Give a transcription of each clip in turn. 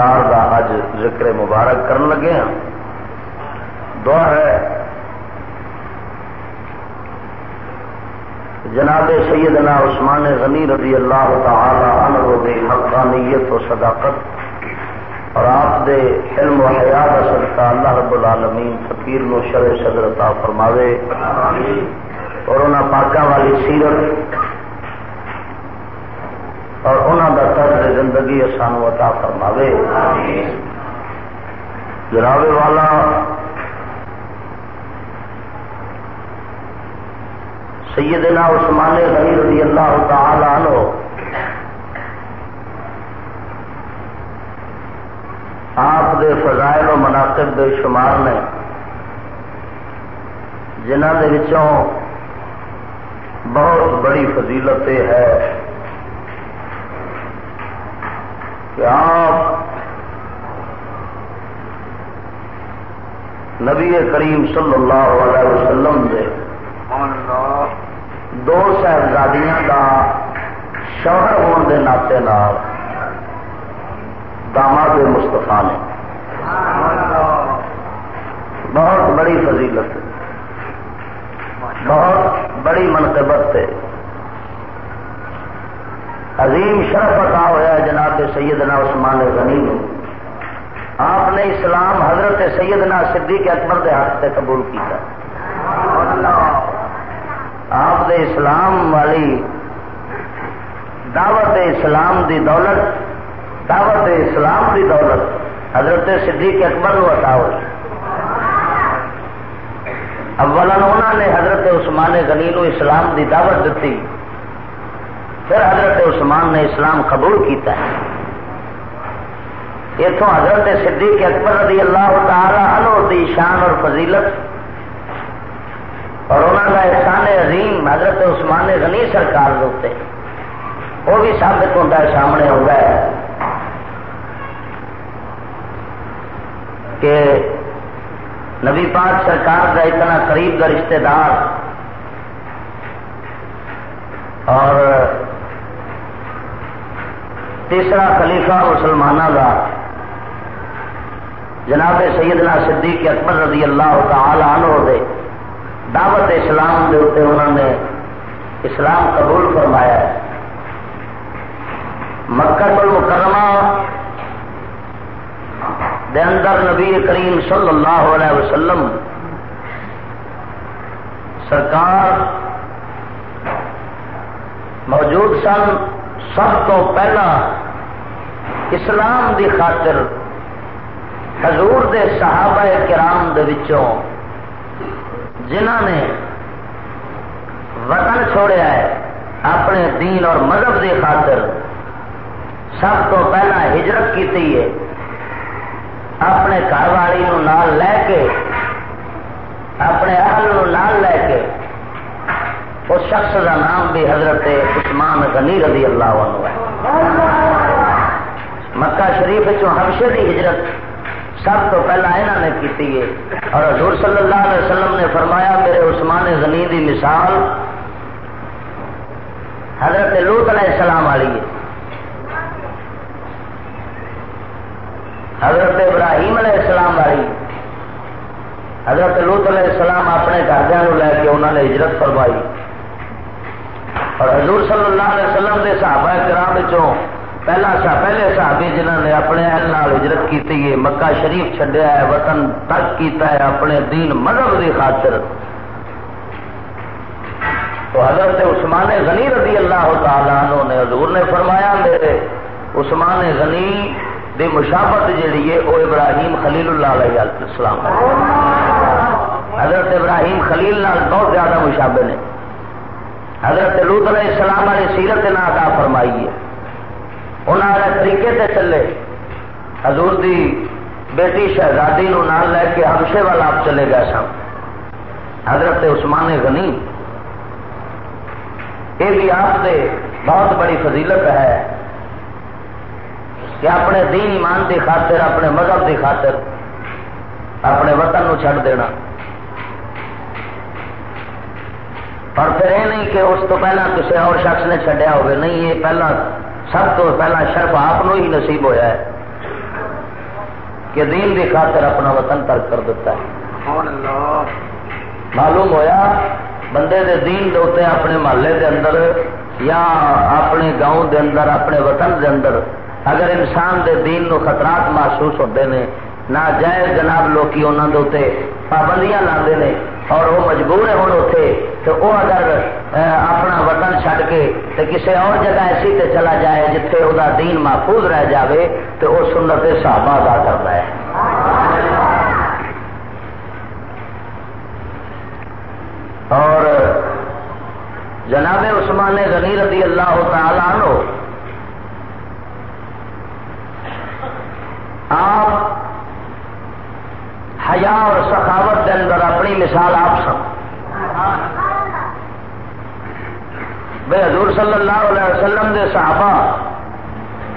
سرکار دا اج ذکر مبارک کرن لگے ہیں دعا ہے۔ جناب سیدنا عثمان غنی رضی اللہ تعالی عنہ دے حقانیت و صداقت اور آپ دے علم و حیات صدقہ اللہ رب العالمین فقیر نو شر صدر عطا فرماوے۔ اور انہاں پاکاں والی سیرت اور انہوں کا طرز زندگی سانو عطا فرماوے۔ جناب والا، سیدنا عثمان غنی رضی اللہ تعالی عنہ، آپ دے فضائل و مناقب بے شمار نے جنہ دے وچوں بہت بڑی فضیلت ہے۔ کہ آپ نبی کریم صلی اللہ علیہ وسلم دے دو صاحبزادیاں کا شوہر ہونے کے ناطے داماد مستفا نے۔ بہت بڑی فضیلت بہت بڑی منقبت ہے۔ عظیم شرف عطا ہوا جناب سیدنا عثمان غنی آپ نے اسلام حضرت سیدنا صدیق اکبر کے ہاتھ سے قبول کیا آپ دے اسلام والی دعوت اسلام دی دولت، دعوت اسلام دی دولت حضرت صدیق اکبر نو عطا ہوئی۔ اولا انہوں نے حضرت عثمان غنی نو اسلام دی دعوت دیتی پھر حضرت عثمان نے اسلام قبول کیتا ہے۔ اتوں حضرت صدیق اکبر رضی اللہ تعالی عنہ دی شان اور فضیلت اور انہوں کا احسان عظیم حضرت عثمان غنی سرکار ہوتے وہ بھی ثابت ہوتا ہے، سامنے ہوتا ہے کہ نبی پاک سرکار کا اتنا قریب کا رشتہ دار اور تیسرا خلیفہ مسلمانوں کا جناب سیدنا صدیق اکبر رضی اللہ تعالی عنہ دے دعوت اسلام دے اتنے انہوں نے اسلام قبول فرمایا ہے۔ مکہ المکرمہ دے اندر نبی کریم صلی اللہ علیہ وسلم سرکار موجود سن۔ سب تو پہلا اسلام دی خاطر حضور دے صحابہ کرام دے وچوں جنہ نے وطن چھوڑیا ہے، اپنے دین اور مذہب دی خاطر سب تو پہلا ہجرت کی ہے۔ اپنے گھر والی نال لے کے، اپنے اہل نال لے کے، اس شخص کا نام بھی حضرت عثمان غنی رضی اللہ عنہ ہے۔ مکہ شریف حبشے کی ہجرت۔ سب تو پہلا یہاں نے کی ہے۔ اور حضور صلی اللہ علیہ وسلم نے فرمایا، میرے عثمان غنی دی مثال حضرت لوت علیہ السلام والی ہے۔ حضرت ابراہیم علیہ السلام والی حضرت لوت علیہ السلام اپنے گھر لے کے انہوں نے ہجرت فرمائی۔ اور حضور صلی اللہ علیہ وسلم کے صحابہ کرام پہلا سا پہلے صحابی جنہوں نے اپنے اہل نال ہجرت کی ہے، مکہ شریف چڈیا ہے، وطن ترک کیتا ہے اپنے دین مذہب کی خاطر۔ تو حضرت عثمان غنی رضی اللہ تعالیٰ عنہ نے حضور نے فرمایا میرے عثمان غنی دی مشابت جیڑی ہے وہ ابراہیم خلیل اللہ علیہ السلام۔ حضرت ابراہیم خلیل نال بہت زیادہ مشابے نے۔ حضرت لوت علیہ السلام والی سیرت نہ ادا فرمائی ہے۔ انہوں نے طریقے سے چلے حضور دی بیٹی شہزادی نو نال لے کے ہمشے والا آپ چلے گئے سن حضرت عثمان غنی یہ بھی آپ سے بہت بڑی فضیلت ہے کہ اپنے دین ایمان کی خاطر اپنے مذہب کی خاطر اپنے وطن نو چھڑ دینا اور پھر یہ نہیں کہ اس تو پہلا کسی اور شخص نے چڈیا ہوگی نہیں یہ پہلا سب تو پہلا شرف آپ ہی نصیب ہویا ہے کہ دین کی خاطر اپنا وطن ترک کر دیتا ہے۔ معلوم ہویا بندے دے دین دے ہوتے اپنے محلے دے اندر یا اپنے گاؤں دے اندر اپنے وطن دے اندر اگر انسان دے دین نو خطرات محسوس ہوتے ہیں نہ جائز جناب لوکی انہوں کے پابندیاں لاندے نے اور وہ مجبور ہے ہوں اتے تو وہ اگر اپنا وطن چھڈ کے تے کسی اور جگہ ایسی تے چلا جائے جتھے وہ دین محفوظ رہ جاوے تو وہ سنت صحابہ ادا کرتا ہے۔ اور جناب عثمان غنی رضی اللہ تعالی عنہ، آپ حیا اور سخاوت کے اندر اپنی مثال آپ سن بے حضور صلی اللہ علیہ وسلم دے صحابہ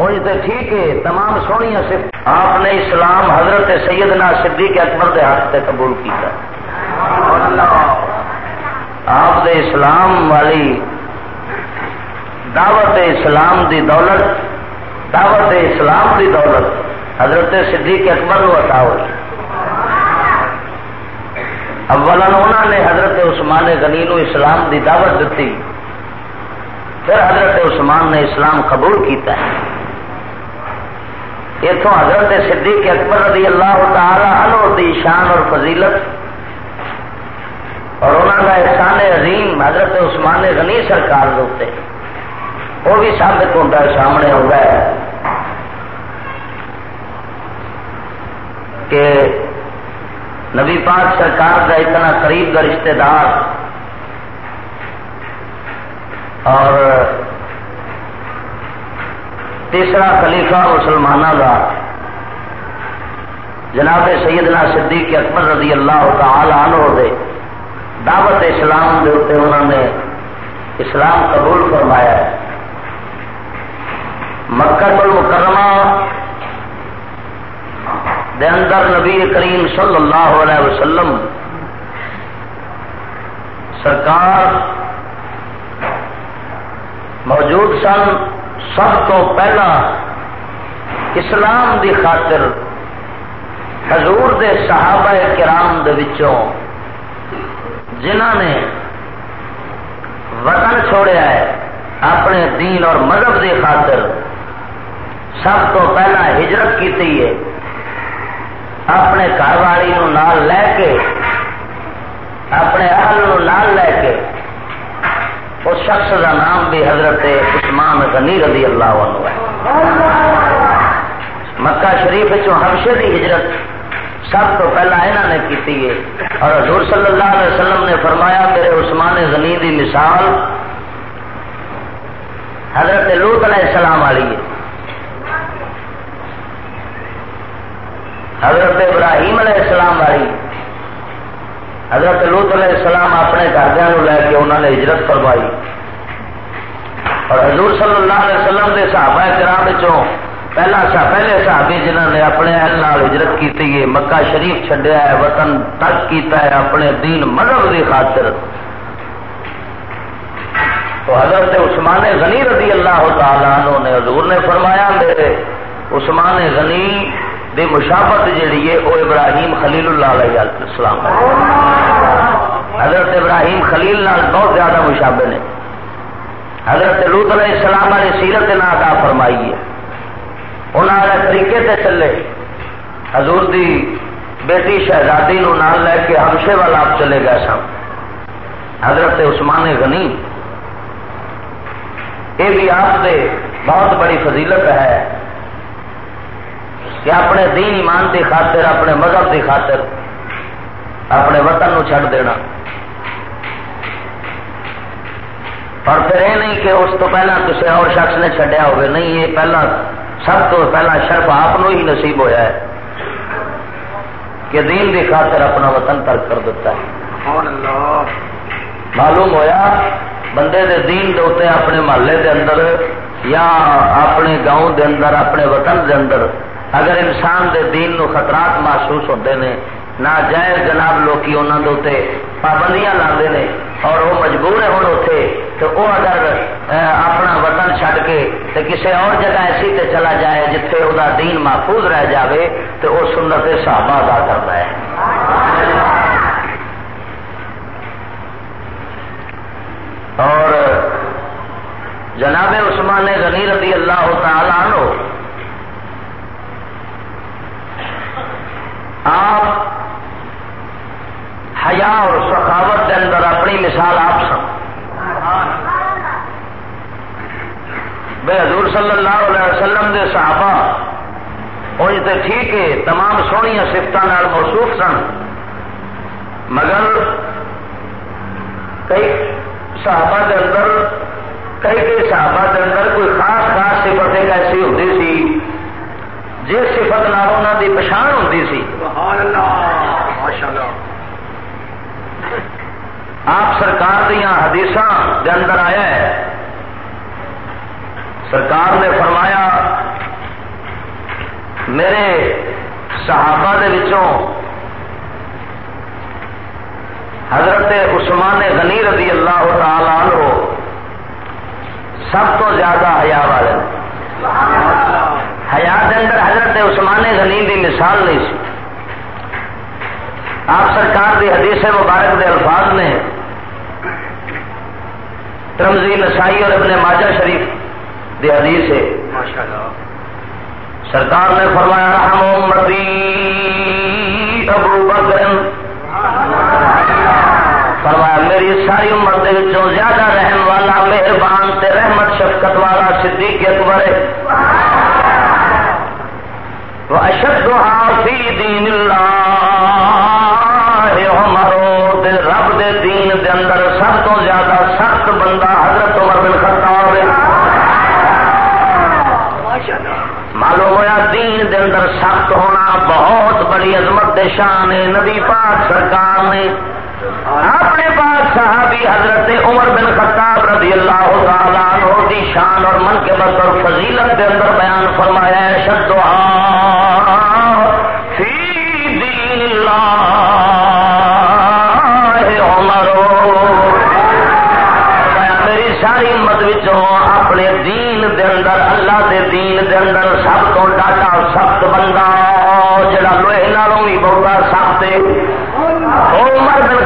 انج تے ٹھیک ہے، تمام سونی صرف آپ نے اسلام حضرت سیدنا صدیق اکبر دے ہاتھ سے قبول کیا آپ دے اسلام والی دعوت اسلام دی دولت، دعوت اسلام دی دولت، حضرت صدیق اکبر نو عطا ہوئی۔ اولا انہوں نے حضرت عثمان غنی نو اسلام دی دعوت دیتی پھر حضرت عثمان نے اسلام قبول کیتا ہے۔ اتوں حضرت صدیق اکبر رضی اللہ تعالی عنہ دی شان اور فضیلت اور انہوں کا احسان عظیم حضرت عثمان غنی سرکار ہوتے وہ بھی ثابت ہوتا ہے، سامنے ہوتا ہے کہ نبی پاک سرکار کا اتنا قریب کا رشتے دار اور تیسرا خلیفہ مسلمانوں کا جناب سیدنا صدیق اکبر رضی اللہ تعالی عنہ دے دعوت اسلام دے اتنے انہوں نے اسلام قبول فرمایا ہے۔ مکہ المکرمہ دے اندر نبی کریم صلی اللہ علیہ وسلم سرکار موجود سن سب تو پہلا اسلام دی خاطر حضور دے صحابہ کرام دے وچوں جنہ نے وطن چھوڑیا ہے، اپنے دین اور مذہب دی خاطر سب تو پہلا ہجرت کی ہے۔ اپنے گھر والی نال لے کے اپنے اہل نال لے کے اس شخص کا نام بھی حضرت عثمان غنی رضی اللہ عنہ ہے مکہ شریف ہمشے کی ہجرت سب تو پہلا یہاں نے کی ہے اور حضور صلی اللہ علیہ وسلم نے فرمایا میرے عثمان غنی دی مثال حضرت لوت علیہ السلام والی ہے حضرت ابراہیم علیہ السلام والی۔ حضرت لوت علیہ السلام اپنے گھردوں لے کے انہوں نے ہجرت کروائی اور حضور صلی اللہ علیہ وسلم کے صحابہ کرام پہلا سا پہلے صحابی جنہوں نے اپنے اہل نال ہجرت کی ہے، مکہ شریف چڈیا ہے، وطن ترک کیتا ہے، اپنے دین مذہب کی خاطر۔ تو حضرت عثمان غنی رضی اللہ تعالیٰ عنہ نے حضور نے فرمایا میرے عثمان غنی دی مشابت جیڑی ہے وہ ابراہیم خلیل اللہ علیہ السلام حضرت ابراہیم خلیل نال بہت زیادہ مشابے نے۔ حضرت لوت علیہ السلام والی سیرت نہ ادا فرمائی ہے۔ انہوں طریقے سے چلے۔ حضور دی بیٹی شہزادی نو نال لے کے ہمشے والا آپ چلے گئے سن۔ حضرت عثمان غنی۔ یہ بھی آپ سے بہت بڑی فضیلت ہے۔ کہ اپنے دین ایمان کی خاطر اپنے مذہب کی خاطر اپنے وطن نو چھڑ دینا۔ اور پھر یہ نہیں کہ اس تو پہلا کسی اور شخص نے چڈیا ہوگا نہیں یہ پہلا سب تو پہلا شرف آپ ہی نصیب ہویا ہے کہ دین کی خاطر اپنا وطن ترک کر دیتا ہے۔ معلوم ہویا؟ بندے دے دین دے اتنے اپنے محلے دے اندر یا اپنے گاؤں دے اندر اپنے وطن دے اندر اگر انسان دے دین نو خطرات محسوس ہوتے ہیں ناجائز جناب لوکی انہوں کے پابندیاں لاتے ہیں اور وہ مجبور ہے ہوں اتے تو وہ اگر اپنا وطن چھڈ کے تو کسی اور جگہ ایسی تے چلا جائے جتھے وہ دین محفوظ رہ جاوے تو وہ سنت صحابہ ادا کرتا ہے۔ اور جناب عثمان غنی رضی اللہ تعالی عنہ آپ حیا اور سخاوت کے اندر اپنی مثال آپ سن۔ بے حضور صلی اللہ علیہ وسلم دے صحابہ ان سے ٹھیک ہے، تمام سویا سفت موصوف سن۔ مگر کئی صحابہ کے اندر، کئی کئی صحابہ کے اندر کوئی خاص خاص سفت ایک ایسی ہوتی جس سفت نال انہوں کی پچھان ہوتی سی۔ آپ سرکار دیا حدیث کے اندر آیا ہے۔ سرکار نے فرمایا میرے صحابہ دے وچوں حضرت عثمان غنی رضی اللہ تعالی عنہ سب تو زیادہ حیا والے۔ حیا کے اندر حضرت عثمان غنی کی مثال نہیں سی۔ آپ سرکار دی حدیث مبارک دے الفاظ نے ترمزی نسائی اور ابن ماجہ شریف دی حدیث ہے۔ سرکار نے فرمایا رحم امتی ابو بکر۔ فرمایا میری ساری امت دے وچوں زیادہ رحم والا مہربان تے رحمت شفقت والا صدیق اکبر ہے۔ وہ اشد فی دین اللہ عمر رب دے دین دے اندر سب تو زیادہ سخت بندہ حضرت عمر بن خطاب معلوم ہوا دین دے اندر سخت ہونا بہت بڑی عظمت دے شان ہے۔ نبی پاک سرکار نے صحابی حضرت عمر بن خطاب رضی اللہ تعالیٰ عنہ دی شان اور من کے بدر فضیلت دے اندر بیان فرمایا ہے شدوہا فی دین اللہ ساری امت اپنے دین دے اندر، اللہ دے دین دے اندر سب تو ڈاٹا، سخت بندہ، جڑا لوہے نالوں بھی بہت سخت۔ عمر بن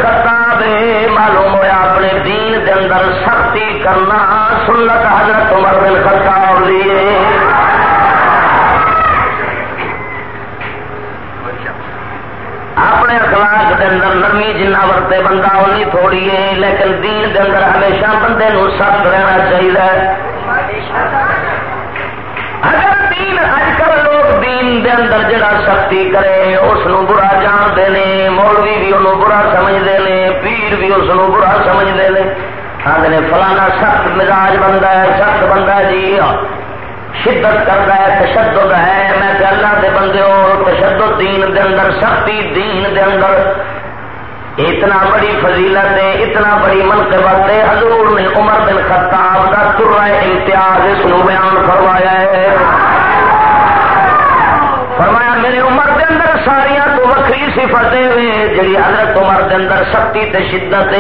معلوم ہوا اپنے دین دے اندر سختی کرنا سنت حضرت عمر بن خطاب لیے اپنے اخلاق دے اندر نرمی جنہ ورتے بندہ اونی تھوڑی ہے، لیکن دین دے اندر ہمیشہ بندے نو سخت رہنا چاہیے۔ اگر دین اج کل لوگ دین دے اندر جڑا سختی کرے اس برا جانتے ہیں مولوی بھی انہوں برا سمجھتے ہیں پیر بھی اس برا سمجھتے ہیں آدھے فلانا سخت مزاج بندہ ہے، سخت بندہ جی ہاں۔ شدت کرتا ہے، تشدد ہے۔ میں کہ اللہ دے بندے ہو، تشدد دین دے اندر، سختی دین دے اندر۔ اتنا بڑی فضیلت ہے، اتنا بڑی منقبت ہے۔ حضور نے عمر بن خطاب کا ترا امتیاز اس نو بیان فرمایا ہے فرمایا میری عمر دے اندر ساریا تو وکری صفتیں ہوئے جڑی حضرت عمر دے اندر سختی تے شدت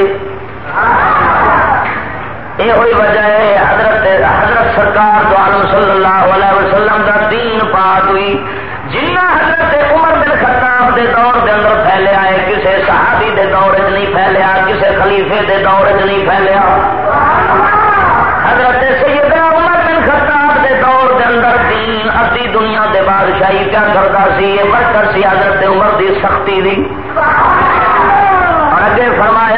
یہ ہوئی وجہ ہے حضرت حضرت سرکار تو عالم صلی اللہ علیہ وسلم کا دین پاک ہوئی۔ جنہ حضرت عمر بن خطاب دے دور دے اندر پھیلیا ہے، کسے صحابی دے دور چ نہیں پھیلیا، کسے خلیفے دے دور چ نہیں پھیلیا۔ حضرت سیدنا عمر دے بادشاہی کیا کرتا سی؟ یہ برکت سی حضرت عمر دی سختی دی۔ اور اگے فرمایا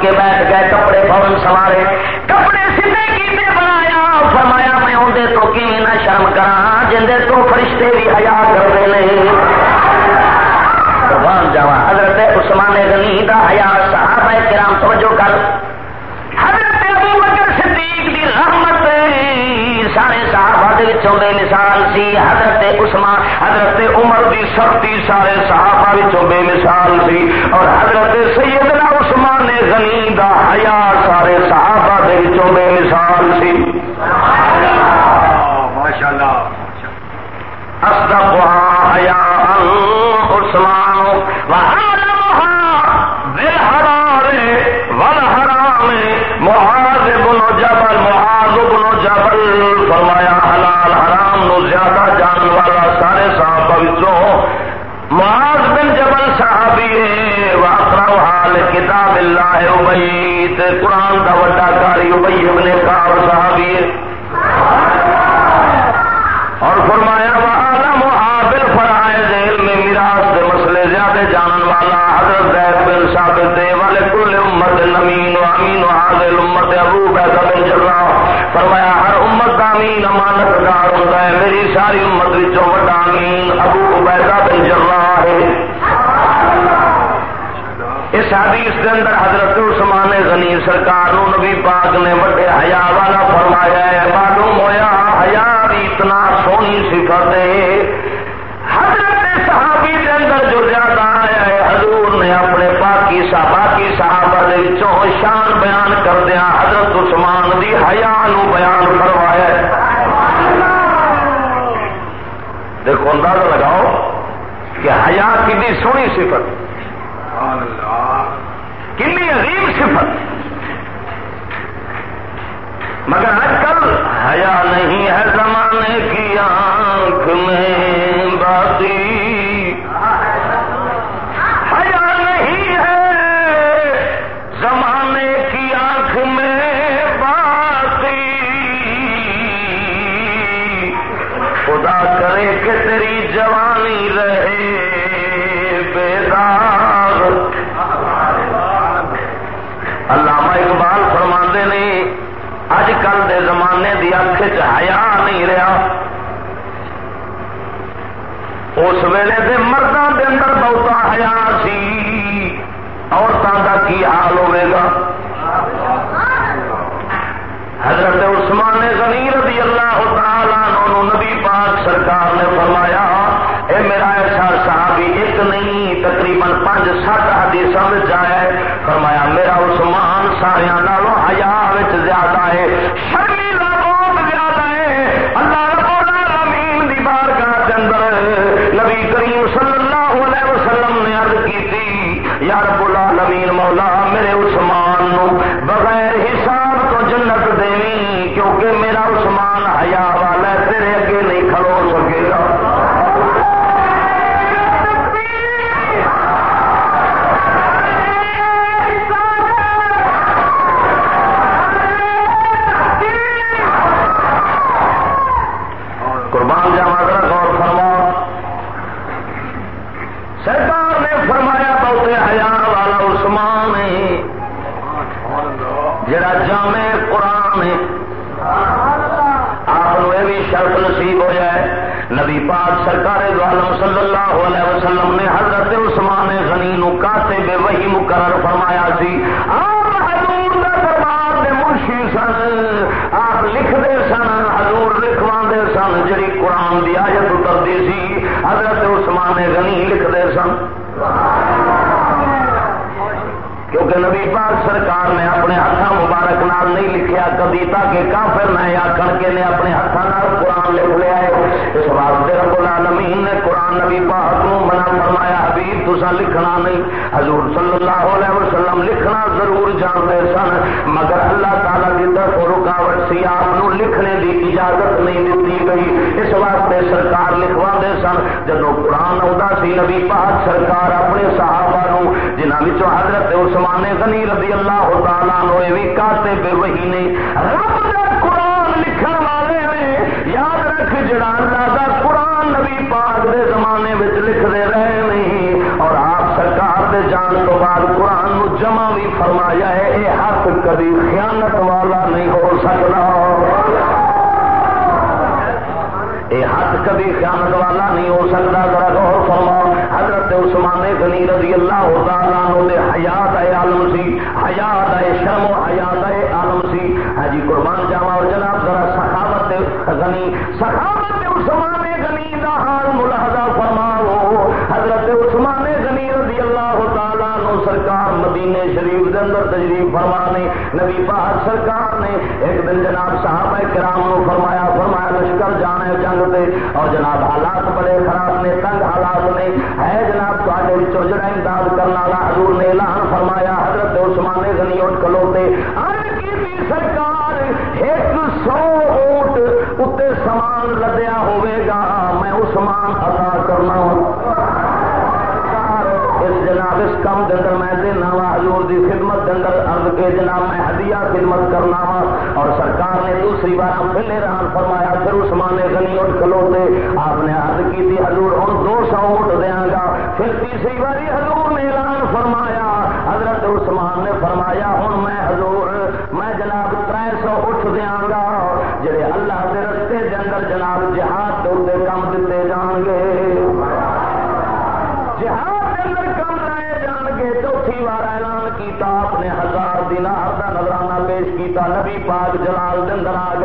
کے بیٹھ گئے، کپڑے فورن سوارے کپڑے سیدھے کیتے بنایا، فرمایا میں اندر تو کی نہ شرم کرا جندے تو فرشتے بھی حیا کرتے نہیں جا حضرت عثمان غنی دا حیا، صحابہ کرام، توجہ کر۔ وچوں بے مثال سی حضرت عثمان حضرت عمر دی سختی سارے صحابہ وچوں بے مثال سی اور حضرت سیدنا عثمان غنی دا حیا سارے صحابہ دے وچوں بے مثال سی۔ ماشاءاللہ۔ اصدقها حیاء عثمان وعالمها بالحرار والحرام معاذ بن جبل معاذ بن جبل فرمایا، حلال حرام نو زیادہ جان والا سارے صحابہ وچوں معاذ بن جبل صحابی ہے واقرا حال کتاب اللہ ابی تے قرآن دا وڈا کاری ابی ابن کعب صحابی ہے۔ اور فرمایا عالم حابل فرائض علم میراث دے مسئلے زیادہ جانن والا حضرت زید بن ثابت دے والے کل امت نمین و امت ابو بیضا بن جراح فرمایا، ہر امت دا امین امانت دار ہوتا ہے۔ میری ساری امت وچوں بڑا امین ابو بیضا بن جراح ہے۔ اس حدیث کے اندر حضرت عثمان غنی سرکار نبی پاک نے بڑے حیا والا فرمایا ہے۔ معلوم ہویا، حیا بھی اتنا سونی صفت ہے۔ حضرت صحابی کے اندر جو زیادہ نے اپنے پاکی صحابہ کی صحابہ دے وچوں شان بیان کر دیا، حضرت عثمان دی حیا نو بیان فرمایا دیکھو اندازہ لگاؤ کہ حیا کی سونی صفت؟ کنی عظیم صفت؟ مگر آج کل حیا نہیں ہے، زمانے کی آنکھ میں۔ قرآن دی آیت اترتی سی حضرت عثمان غنی لکھتے سن۔ کیونکہ نبی پاک سرکار نے اپنے ہاتھوں مبارک نال نہیں لکھیا کبھی، تاکہ کافر نہ آخر کے نے اپنے ہاتھوں قرآن لکھ لیا ہے۔ اس واسطے رب العالمین نے قرآن نبی پاک نو منع فرمایا، حبیب تسا لکھنا نہیں۔ حضور صلی اللہ علیہ وسلم لکھنا ضرور جانتے سن، مگر اللہ تعالیٰ کی طرف رکاوٹ سی، آپ لکھنے کی اجازت نہیں دیتی گئی۔ اس واسطے سرکار لکھوا دے سن جب قرآن آتا سی، نبی پاک سرکار اپنے صحابہ نو جنہوں حضرت عثمان غنی رضی اللہ تعالیٰ نو بھی کاتے پہ وہی رب قرآن لکھن والے نے، یاد رکھ جڑا اللہ قرآن نبی پاک دے زمانے لکھتے رہے نہیں اور آپ سرکار دے جان تو بعد قرآن نو جمع بھی فرمایا ہے یہ ہاتھ کبھی خیانت والا نہیں ہو سکتا۔ یہ ہاتھ کبھی خیانت والا نہیں ہو سکتا، ذرا غور فرماؤ۔ حضرت عثمان غنی رضی اللہ تعالیٰ دے حیات اے عالم سی، حیات اے شرم و حیات اے عالم سی۔ حجی قربان جاوا اور جناب، ذرا سخاوت غنی، سخاوت عثمان غنی دا حال ملاحظہ فرماؤ۔ حضرت عثمان غنی رضی اللہ تعالیٰ نو سرکار مدینے شریف اندر تجریف فرمانے، نبی پاک سرکار نے ایک دن جناب صحابہ کرام نو فرمایا فرمایا لشکر جانا جنگ دے اور جناب حالات بڑے خراب نے، تنگ حالات نے۔ ہے جناب تے جڑا امداد کرنے والا حضور نے اعلان فرمایا، حضرت عثمان غنی اٹھ کلوتے سرکار ایک سو اوٹ اتنے سامان لدیا ہوئے گا، میں عثمان ادا کرنا اس جناب اس کام کے اندر میں دینا وا حضور دی خدمت کے اندر ارد کے جناب میں ہدیہ خدمت کرنا وا اور سرکار نے دوسری بار پہلے ران فرمایا، پھر عثمان غنی اٹھ کلوتے آپ نے عرض کی تھی، حضور ہوں دو سو اٹھ دیا گا۔ پھر تیسری باری حضور نے اعلان فرمایا، حضرت عثمان نے فرمایا ہوں میں حضور، میں جناب تر سو اٹھ دیا گا، جڑے اللہ کے رستے کے اندر جناب جہاد دے کم دیتے جان گے۔ نبی پاک جلال دندرا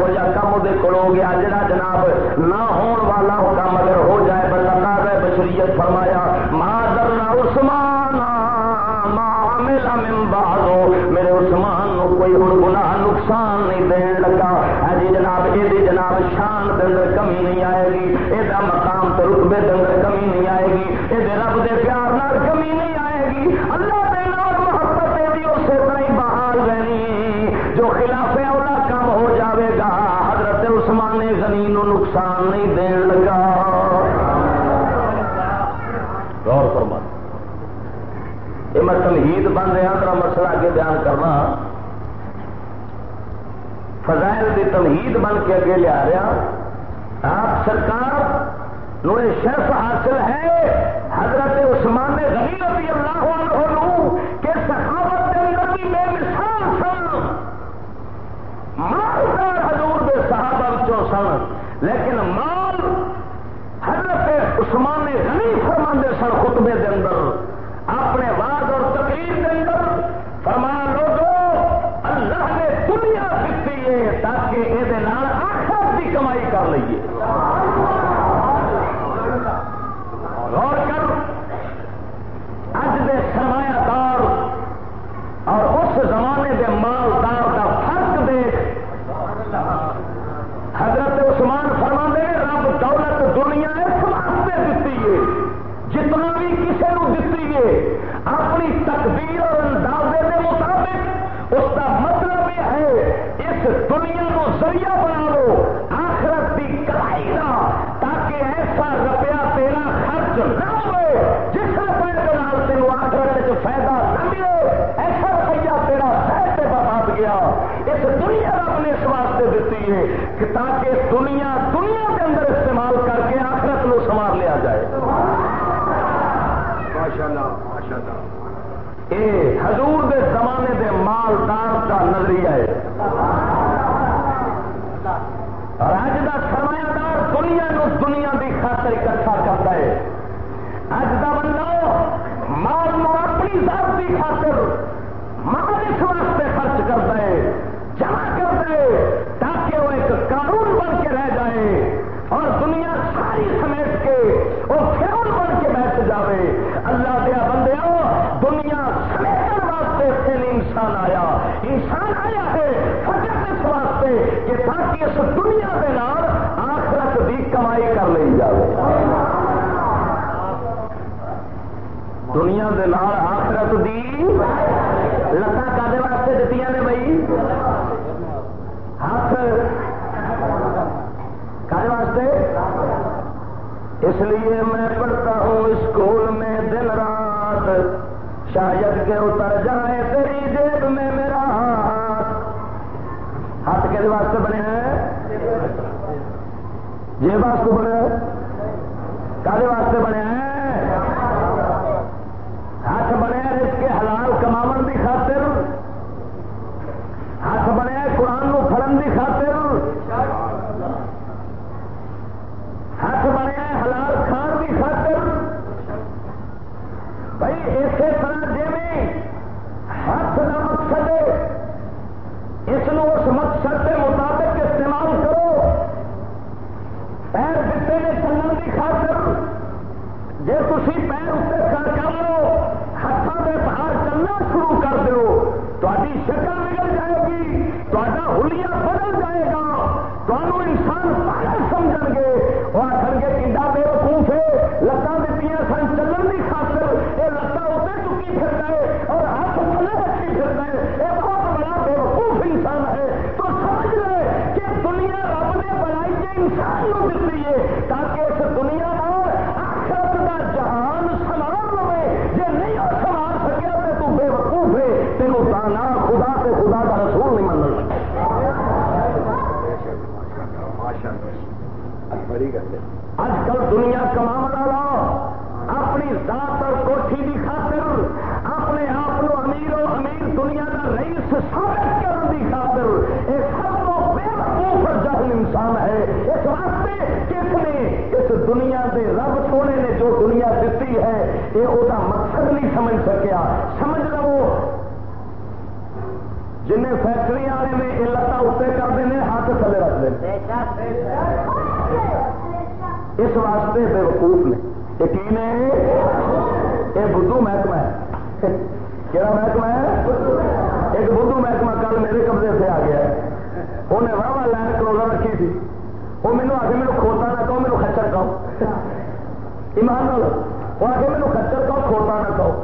ہو جا کم وہ کول ہو گیا جڑا جناب نہ ہون والا ہو کم اگر ہو جائے بتکا ہے، بشریت فرمایا ماں درنا عثمان میرا ممبارو میرے عثمان نو کوئی ہوں گناہ، نقصان نہیں دین لگا۔ ہاں جی جناب یہ جناب شان کے اندر کمی نہیں آئے گی۔ یہ مقام تو رقبے کے اندر کمی نہیں آئے گی۔ یہ رب دے پیار نال کمی نہیں آئے گی۔ اللہ عثمان غنی نو نقصان نہیں دین لگا۔ غور فرما۔ یہ میں تمہید بن رہا تھا مسئلہ کے بیان کرنا۔ فضائل کی تمہید بن کے اگے لیا رہا۔ آپ سرکار نو شرف حاصل ہے، حضرت عثمان غنی رضی اللہ عنہ کہ سخاوت کے اندر بھی بے مثال سن مالدار حضور دے صحابہ سن لیکن مال حضرت عثمان غنی فرماندے سن خطبے دے اندر، اپنے واد اور تقریر کے اندر، فرما لوگو، اللہ نے دنیا دیتی ہے تاکہ یہ آخر کی کمائی کر لیے غور کر اج دے سرمایہ دار اور اس زمانے کے مالدار کا فرق دیکھ حضرت عثمان فرما دے رب دولت دنیا اس واسطے دیتی ہے جتنا بھی کسی کو دیتی ہے اپنی تقدیر اور اندازے کے مطابق اس کا مطلب یہ ہے اس ذریعہ بنا لو آخرت کی کڑائی کا تاکہ ایسا روپیہ تیرا خرچ نہ ہوئے جس روپئے کے نام تین آخرت فائدہ نہ ملے، ایسا روپیہ تیرا سہتے برباد گیا اس دنیا رب نے اس واسطے دیتی ہے کہ تاکہ دنیا دنیا کے اندر استعمال کر کے آخرت کو سنبھال لیا جائے۔ اے حضور دے زمانے دے مالدار کا نظریہ ہے اور اج کا سرمایہ دار دنیا نو دنیا کی خاطر اکٹھا کرتا ہے۔ اج کا بندہ مال اپنی ذات کی خاطر مالک واسطے خرچ کر دے جمع کر دے تاکہ وہ ایک قانون بن کے رہ جائے اور دنیا ساری سمیٹ کے وہ فیون بن کے بیٹھ جائے اللہ دیا بندے دنیا سمیٹن واسطے سے نہیں انسان آیا۔ انسان آیا ہے فقط اس واسطے کہ تاکہ اس دنیا کے نام آخرت بھی کمائی کر لی جائے دنیا دلار آخرت دی لتاں کدے واسطے دیتی نے بھائی ہاتھ کدے واسطے اس لیے میں پڑھتا ہوں اسکول میں دن رات شاید کے اتر جائے تیری جیب میں میرا ہاتھ ہاتھ کے واسطے بنے ہیں جیب واسطے بنے کدے واسطے بنے ہیں ہاتھ بنیا اس کے حلال کماو کی خاطر ہاتھ بنیا قرآن نو فرن کی خاطر ہاتھ بنیا حلال کھان کی خاطر بھائی اسی طرح جی ہاتھ کا مقصد اس اس مقصد کے مطابق استعمال کرو پیر دیتے نے چلن کی خاطر جی تھی پیر اتنے کر کر لو ہاتھوں کے باہر چلنا شروع کر دو تاری شکل نکل جائے گی تا ہولیا بدل جائے گا تمہوں انسان پاگل سمجھ گے وہ آخر گے کنڈا بے وقوف ہے لتان دیتی سن چلن کی خاطر یہ لتان اتنے چکی پھر گئے اور ہاتھ تھلے رکھی پھر گئے یہ بہت بڑا بے وقوف انسان ہے تو سمجھ لے کہ دنیا رب نے بنائی کے انسان کو دیتی ہے تاکہ اس دنیا میں آخرت کا جہان سنبھال لو جی نہیں وہ سنبھال سکیا تو تو بے وقوف ہے تینوں دانا خدا سے خدا کا رسول نہیں من بڑی گل ہے اج کل دنیا کما والا اپنی ذات اور کوٹھی کی خاطر اپنے آپ کو امیر و امیر دنیا کا رئیس ثابت کرنے کی خاطر یہ سب کو بے وقوف اور جہل انسان ہے اس واسطے کس نے اس دنیا کے رب سونے نے جو دنیا دیتی ہے یہ وہ مقصد نہیں سمجھ سکیا۔ سمجھ لو۔ جن فیکٹری والے نے یہ لتا اتنے کرتے ہیں ہاتھ تھلے رکھتے ہیں اس واسطے بے وقوف نے یقین ہے یہ بدھو محکمہ ہے۔ کہڑا محکمہ ہے؟ ایک بدھو محکمہ کل میرے قبضے سے آ گیا ہے۔ انہیں واہ واہ لائن کلوزر رکھی تھی۔ وہ مینو آ کے میرے کھوتا نہ کہو میرے خچر کہو۔ ایمان نال۔ وہ آ کے میرے خچر کہو کھوتا نہ کہو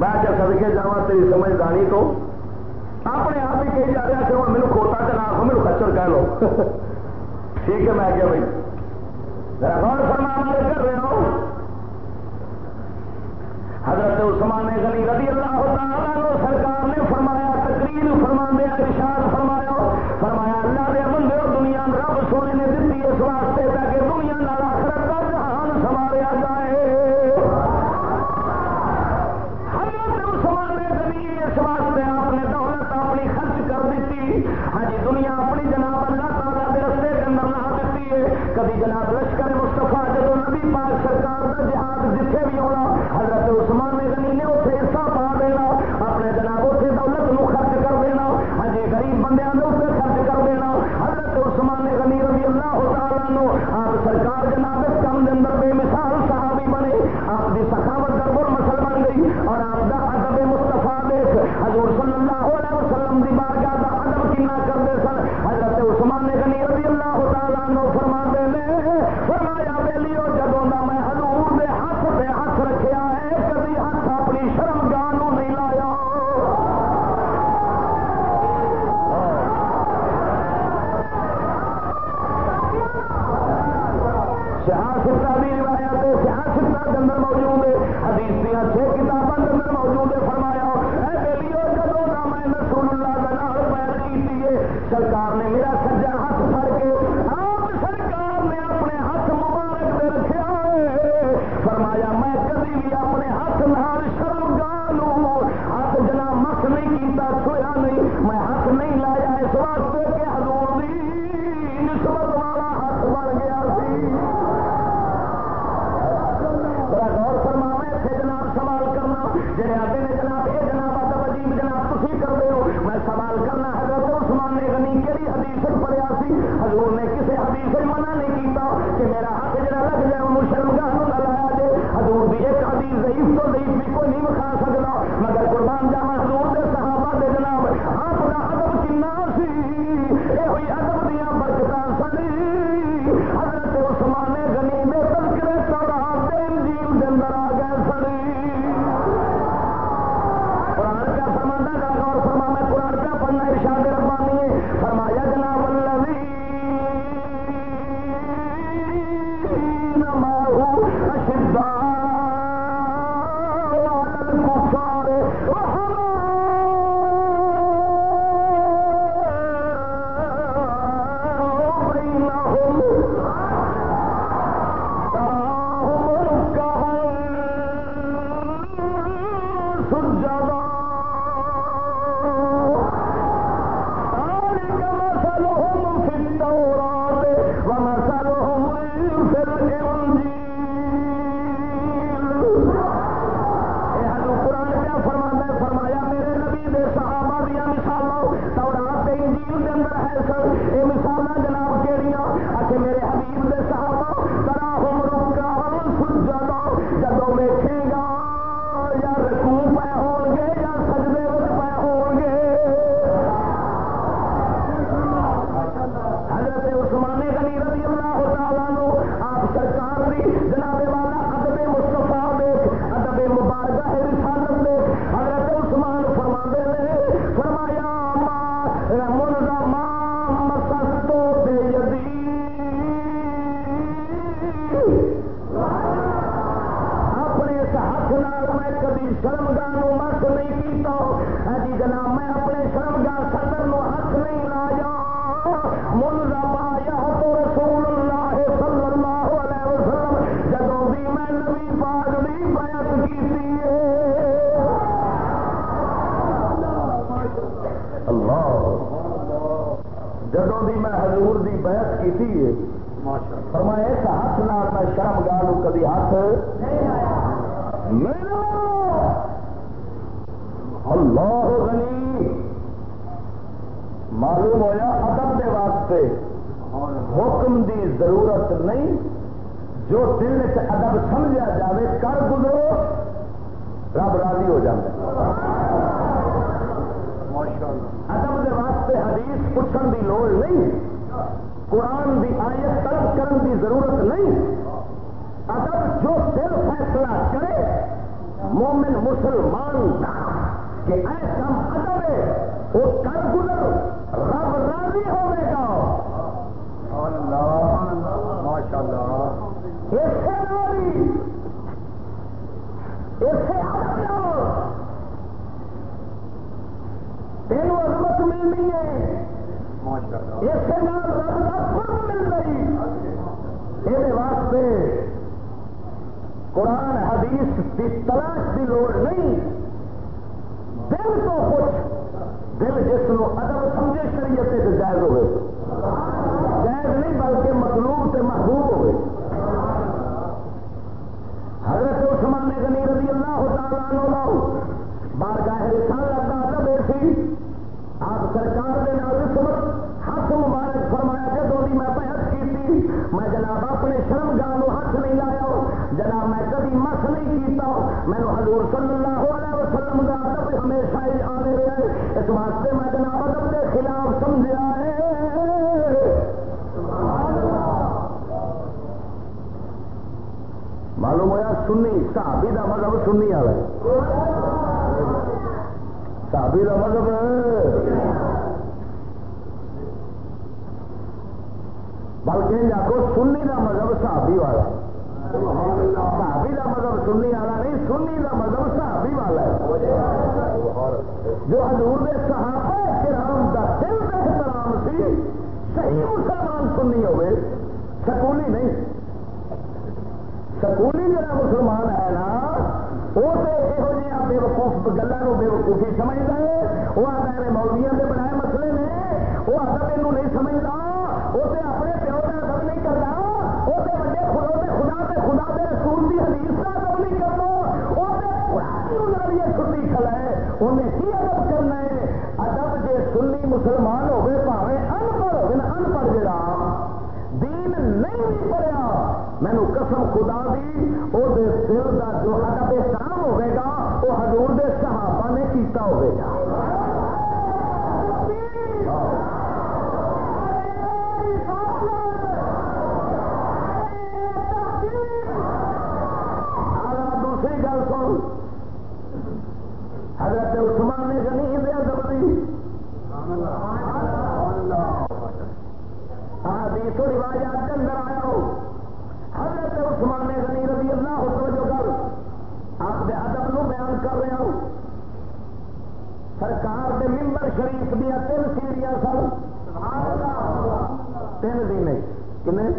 میں کیا سدکے جا تیری سمجھداری تو اپنے آپ ہی کہی جا رہا کہ وہ میرے کھوتا کے نام میرے خچر کہہ لو۔ ٹھیک ہے، میں کیا بھائی غور فرما والے کر رہے ہو حضرت عثمان غنی رضی اللہ تعالیٰ عنہ سرکار نے فرمایا، تقریر فرما دیا ارشاد فرمایا فرمایا، اللہ دے بندے تعالیٰ آپ سرکار جناب اس کام بے مثال صحابی بنے، آپ کی سخاوت دربر مسل بن گئی اور آپ کا ادب مستفا دیکھ، حضور صلی اللہ علیہ وسلم کی بارگاہ کا ادب کنا کرتے سن، حضرت عثمان غنی رضی اللہ تعالیٰ نو فرما دے فرمایا بیلیو، جدوں کا میں حضور دے ہاتھ پہ ہاتھ رکھیا ہے، کبھی ہاتھ اپنی شرم گاہ نہیں لایا سیاست بھی روایت ہے سیاست کے اندر موجود ہے، حدیث دیا چھ کتابوں کے اندر موجود ہے، فرمایا، اے بیلیو جدوں کا میں رسول اللہ کا نام پیر کی سرکار نے میرا سجا ہاتھ پھڑ کے، آپ سرکار نے اپنے ہاتھ مبارک دے رکھا ہے فرمایا، میں کبھی بھی اپنے ہاتھ نال شرم گالوں ہاتھ جنا مس نہیں کیتا چھویا نہیں، میں ہاتھ نہیں لایا اس واسطے کہ سوال آتے ہیں جناب یہ جناب ادب عجیب جناب تھی کرتے ہو۔ میں سوال کرنا حضرت عثمان نے غنی کہڑی حدیث پڑیا سی؟ حضور نے کسی حدیث منع نہیں کیتا کہ میرا ہاتھ جڑا لگ جائے انہوں شرمگاہ نہ لایا جائے حضور بھی ایک حدیث ضعیف تو ضعیف بھی کوئی نہیں وکھا سکتا مگر قربان جاوا حضور دے صحابہ دے جناب کیتی ہے فرمایا ہاتھ نال میں شرم گاہ کدی ہاتھ نہیں۔ اللہ غنی۔ معلوم ہویا ادب دے واسطے حکم دی ضرورت نہیں جو دل چ ادب سمجھا جاوے کر گزرو رب راضی ہو جائے ادب دے واسطے حدیث پوچھن دی لوڑ نہیں۔ قرآن دی آیت طلب کرن دی ضرورت نہیں۔ ادب جو دل فیصلہ کرے مومن مسلمان دا کہ اے کم ادب ہے وہ کر گزر رب راضی ہوے گا۔ ماشاء اللہ اسے ناری اسے تینوں عظمت ملنی ہے۔ اسے نال رب کا مل رہی یہ واسطے قرآن حدیث کی تلاش کی لوڑ نہیں۔ دل تو کچھ دل جس کو ادب سمجھے شریعت سے جائز ہوئے۔ جائز نہیں بلکہ مطلوب سے محبوب ہوئے۔ حضرت عثمان غنی رضی اللہ تعالیٰ عنہ بارگاہ رسالت کا ادب یہ سی۔ آپ سرکار کے نال اس وقت ہاتھ مبارک فرمایا جدو بھی میں بحث کی میں جناب اپنے شرم گاہ ہاتھ نہیں لایا۔ جناب میں کبھی مس نہیں کیتا۔ میں حضور صلی اللہ علیہ وسلم کا ادب ہمیشہ ہی آنے رہا ہے اس واسطے میں جناب ادب کے خلاف سمجھا ہے۔ معلوم ہوا سنی، صحابی کا مطلب سنی والا صحابی کا مطلب بلکہ آخو سنی کا مذہب صحابی والا صحابی کا مذہب سنی والا نہیں، سنی کا مذہب صحابی والا ہے۔ جو حضور دے صحابہ کرام دا دل کا احترام سی، صحیح مسلمان سنی ہوئے سکولی نہیں۔ سکولی جڑا مسلمان ہے نا، وہ تو یہو جہاں بے وقوف گلوں بے وقوفی سمجھتا ہے۔ وہ آتا ہے مولویا کے بنائے مسئلے نے، وہ ادب یہ نہیں سمجھتا وہ تو اپنے انہیں کی ادب کرنا ہے؟ ادب جی سنی مسلمان ہوئے پاوے ان پڑھ ہوگی نا ان پڑھ جڑا دین نہیں بھی پڑھیا مینو قسم خدا دی وہ دل کا جو ادب احترام ہوئے گا وہ حضور دے صحابہ نے کیتا ہوئے گا۔ دوسری گل سن۔ حدیث کے اندر آیا ہو حضرت عثمان غنی رضی اللہ ہو جو کر آپ کے ادب نو بیان کر رہا ہوں۔ سرکار دے ممبر شریف دیا تین سیڑیاں سن۔ تین دن کن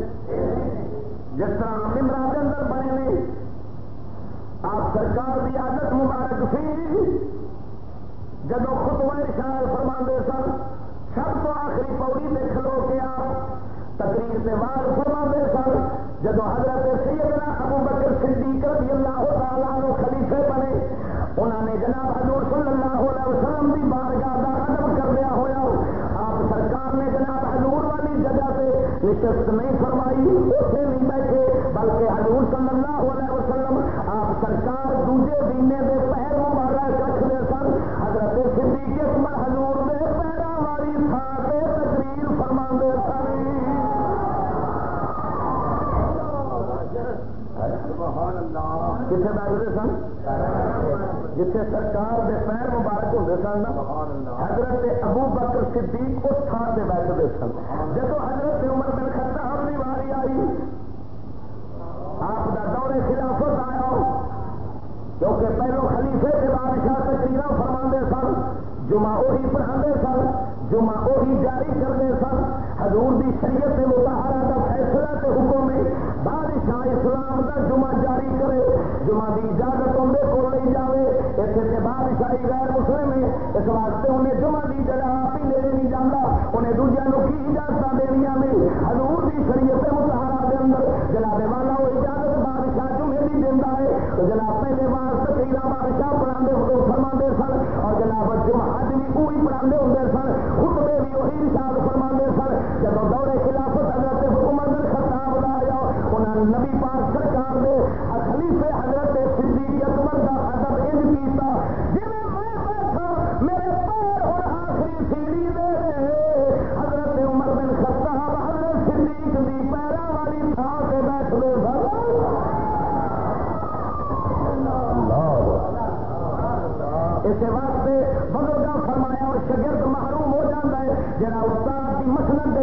نشست نہیں فرمائی اسے نہیں بیٹھے، بلکہ حضور صلی اللہ علیہ وسلم آپ سرکار دوجے دینے کے پیر مبارک رکھتے سن۔ حضرت صدیق اکبر حضور دے پیروں والی تھان سے تقریر فرما سن۔ کتنے بیٹھتے سن؟ جتنے سرکار دے پیر مبارک ہوتے سن حضرت ابو بکر صدیق اس تھان سے بیٹھتے سن۔ جب حضرت اجازت اندر کو لے جائے اتنے سے بادشاہی غیر مسلم ہے اس واسطے انہیں جمعہ کی جگہ آپ ہی لے نہیں جانا، انہیں دوجے کی اجازت دنیا میں؟ حضور کی شریعت متحرہ کے اندر جناب والا وہ اجازت بادشاہ جمعے بھی دینا ہے، تو جناب پہلے بار تقریر بادشاہ پڑھا فرما سن، اور جناب جمعہ اج بھی وہی پڑھا ہوں سن، خطبے بھی وہی ارشاد فرما سن، جب دورے خلافت حضرت حکومت انہوں نے نبی پاک سرکار نے خلیفے حضرت صدیق اکبر کا ادب ان کیتا جی میں بیٹھا، میرے پیر اور آخری سیڑھی دے حضرت عمر بن خطاب حضرت صدیق دی پیرا والی تھان سے اس واسطے بزرگ فرمایا اور شگرد محروم ہو جاتا ہے۔ جہاں استاد کی مسلط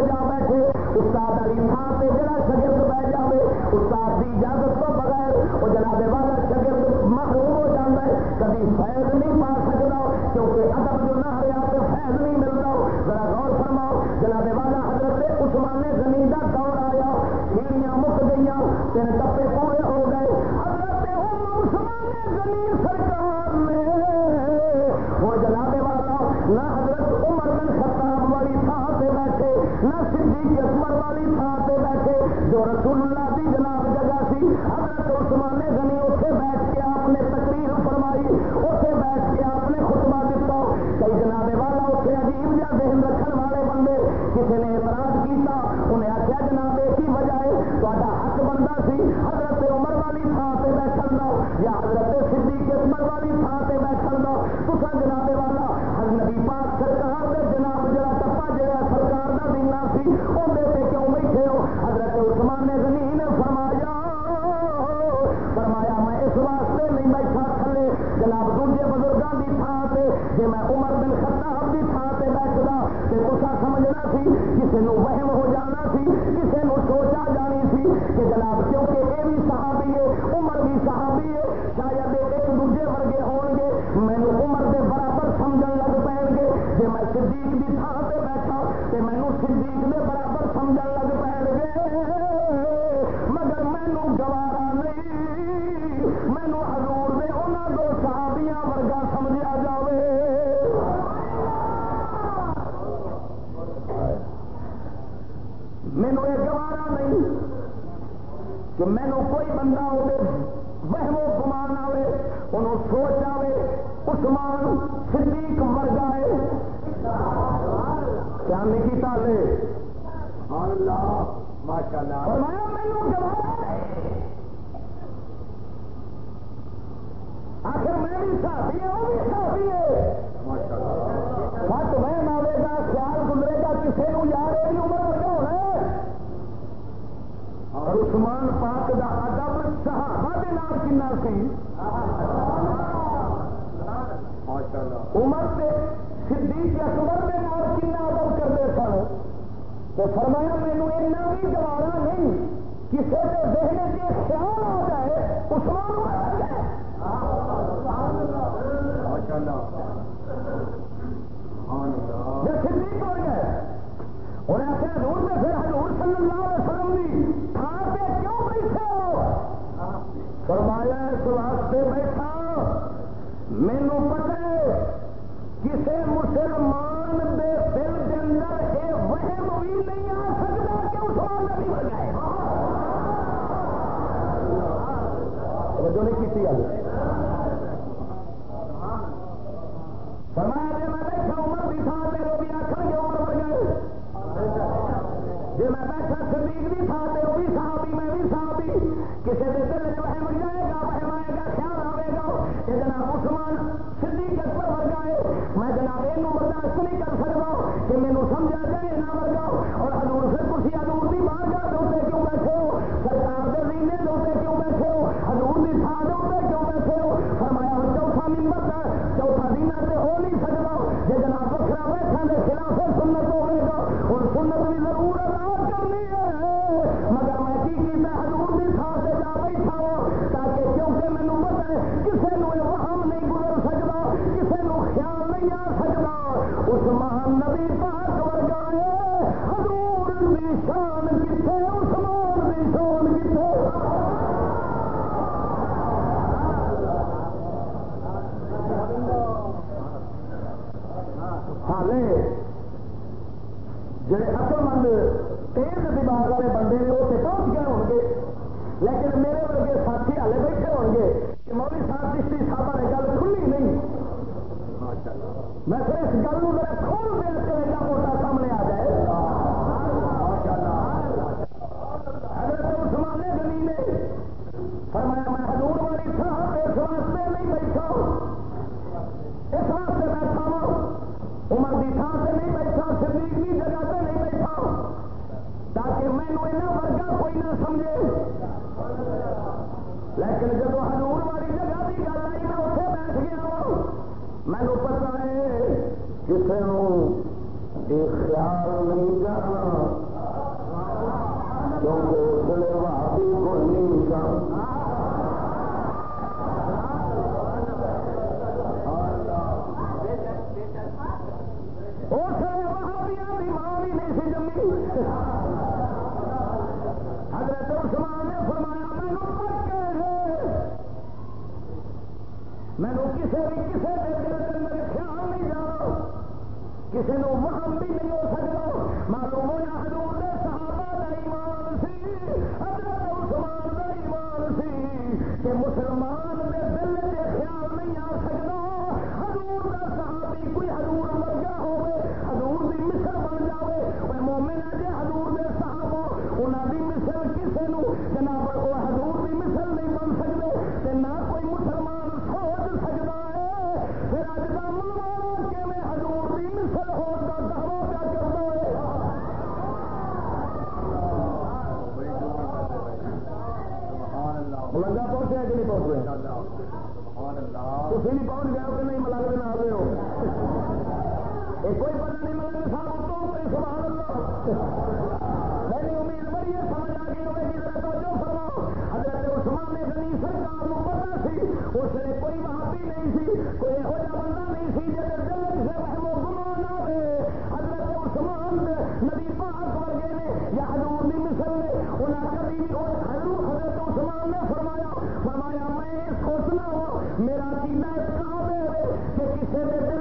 استاد کی اجازت تو بغیر وہ جناب والا شگرد محروم ہو جاتا ہے. کبھی فیض نہیں پا سکتا، کیونکہ ادب جو نہ ہریا تو فیض نہیں ملتا. ذرا غور فرماؤ، جناب والا حضرت عثمان زمین کا دور آیا سیڑیاں مک گئی تین ٹپے پورے ہو گئے. حضرت عثمان زمین سرکار نے وہ جناب والا نہ حضرت عمر بن خطاب والی تھان سے بیٹھے، نہ صدیق اکبر والی تھان سے بیٹھے جو رسول اللہ کی جناب جگہ سی، حضرت عثمان نے زمین اتنے بیٹھ کے آپ نے تقریر فرمائی اتنے بیٹھ کے آپ نے خطبہ دیتا کئی جناب والا اتنے عجیب یا ذہن رکھنے والے بندے کسی نے اعتراض کیتا، انہیں آخیا جناب ایک ہی وجہ ہے؟ تا حق بنتا سی، حضرت عمر والی تھان سے بیٹھن دو یا حضرت صدیق اکبر والی تھان سے بیٹھن دو تصا جناب والا، ہر نبی پاک سرکار دینا سی اندر سے کیوں بیٹھے ہو؟ حضرت عثمان نے زمین فرمایا فرمایا میں اس واسطے نہیں بیٹھا تھلے، جناب دوجے بزرگوں کی تھان سے جی میں عمر بن خطاب کی تھان سے بیٹھتا تو تصا سمجھنا سی کسی نے وہم ہو جانا سی کسی نے سوچا جانی سی کہ جناب کیونکہ یہ بھی صحابی ہے، عمر بھی صحابی ہے، شاید ایک دوجے ورگے ہون جی میں صدیق کی تھان سے بیٹھا تو مینو صدیق کے برابر سمجھن لگ پے مگر مینو گوارا نہیں۔ مینو حضور دے انہوں دو صحابیاں ورگا سمجھا جاوے۔ مینو یہ گوارا نہیں کہ مینو کوئی بندہ ہوگی اللہ ماشاء اللہ فرمایا مینو آخر میں بھی صحابی ہوں وہ بھی صحابی ہے سچ میں آئے گا خیال گزرے گا کسی کو یار یہ عمر ورگا ہونا ہے۔ اور عثمان پاک دا ادب صحابہ دے نام کنا سی؟ ماشاء اللہ عمر سے صدیق اکبر دے نام کنا ادب کرتے سن۔ تو فرمایا مینو ایسا بھی گوارا نہیں کسی کے ذہن کے خیال آ جائے، عثمان ہو صدیق ہو گئے حضور سے پھر حضور صلی اللہ علیہ وسلم کی تھان پہ کیوں بیٹھے ہو؟ فرمایا، اس واسطے بیٹھا۔ مینو پتہ ہے کسی مسلمان دے دل کے اندر یہ وہم بھی نہیں آ سکتا کہ عثمان نبی بن جائے کی فرمایا جی میں بیٹھا عمر تھان وہ بھی آخر گے عمر گئے جی میں بیٹھا، صدیق بھی تھا تے وہ بھی صحابی، میں بھی صحابی۔ کسی کے دل چ جائے گا، وہم آئے گا، خیال آئے گا کہ جناب عثمان صدیق اکبر ورگا ہے۔ میں جناب یہ برداشت نہیں کر سکتا کہ مینو سمجھا جائے، نہ ورگا۔ مہان پہنچ گئے ہو کہ نہیں ملنگ دے نال ہو؟ یہ کوئی پتہ نہیں ملنگ صاحب تو کوئی سبحان اللہ۔ میری امید بڑی ہے، سمجھ آ گئی ہوگی، ذرا توجہ فرماؤ۔ حضرت عثمان غنی سرکار کو پتا سی، اس نے کوئی وہابی نہیں سی، کوئی یہو جہا بندہ نہیں سی جس دل سے وہم و گمان نہ دے۔ حضرت عثمان دے نبی پاک ورگے نے، یا حضور کبھی بھی اور حضور حضرت عثمان نے فرمایا فرمایا، میں یہ سوچنا ہوں میرا عقیدہ اس قابل ہے کہ کسی نے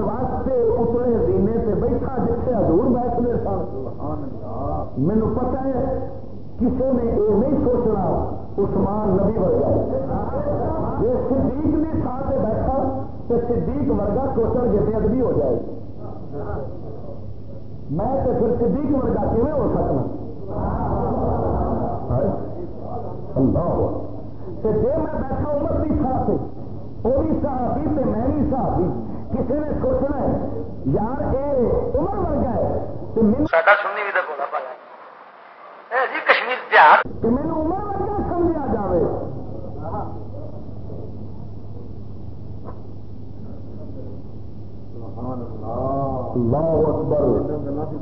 واسطے اتنے زینے سے بیٹھا جتنے ہزور بیٹھنے سن مینو پتا ہے کسی نے یہ نہیں سوچنا عثمان نبی ورگا۔ جی صدیق نے تھان سے بیٹھا تو صدیق ورگا سوچن گے بے ادبی ہو جائے۔ میں تو پھر صدیق ورگا کیون ہو سکنا؟ جی میں بیٹھا امر بھی تھا سے وہ بھی صحابی میں بھی صحابی۔ کسی نے سوچنا ہے یار یہ عمر ورگا ہے مینو عمر ورگا سمجھا جائے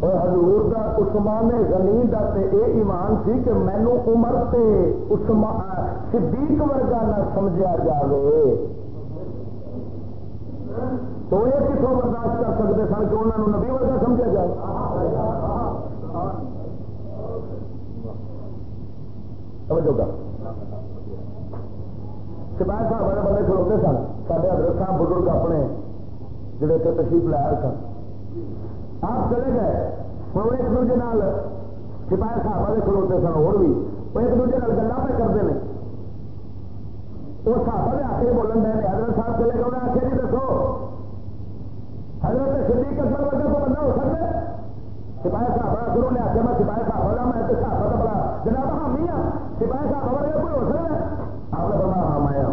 حضور عثمان غنی دے یہ ایمان سی کہ مینو عمر سے عثمان صدیق ورگا نہ سمجھا جائے تو یہ کتوں برداشت کر سکتے سن کہ انہوں نے نبی ورگا سمجھا جائے؟ توجہ کر۔ سپاہ صاحب والے بندے کھلوتے سن۔ سارے حضرت صاحب بزرگ اپنے جڑے اتنے تشریف لایا سن۔ آپ چلے گئے۔ ہوں ایک دوجے سپاہ صاحب والے کھلوتے سن، اور بھی۔ ایک دوجے گلا پہ کرتے ہیں وہ سب نے آ کے بولن دے حضرت صاحب چلے گئے انہیں آخیا جی دسو۔ حضرت صدیق اکبر ورگا تو بندہ ہو سکتا ہے؟ سپاہی صاحب گرو نے آتے میں سپاہی صاحب والا میں تو صاحب کا بڑا۔ جناب حامی ہاں سپاہی صاحب ورگا کوئی ہو سکتا ہے؟ آپ نے بڑا ہم آیا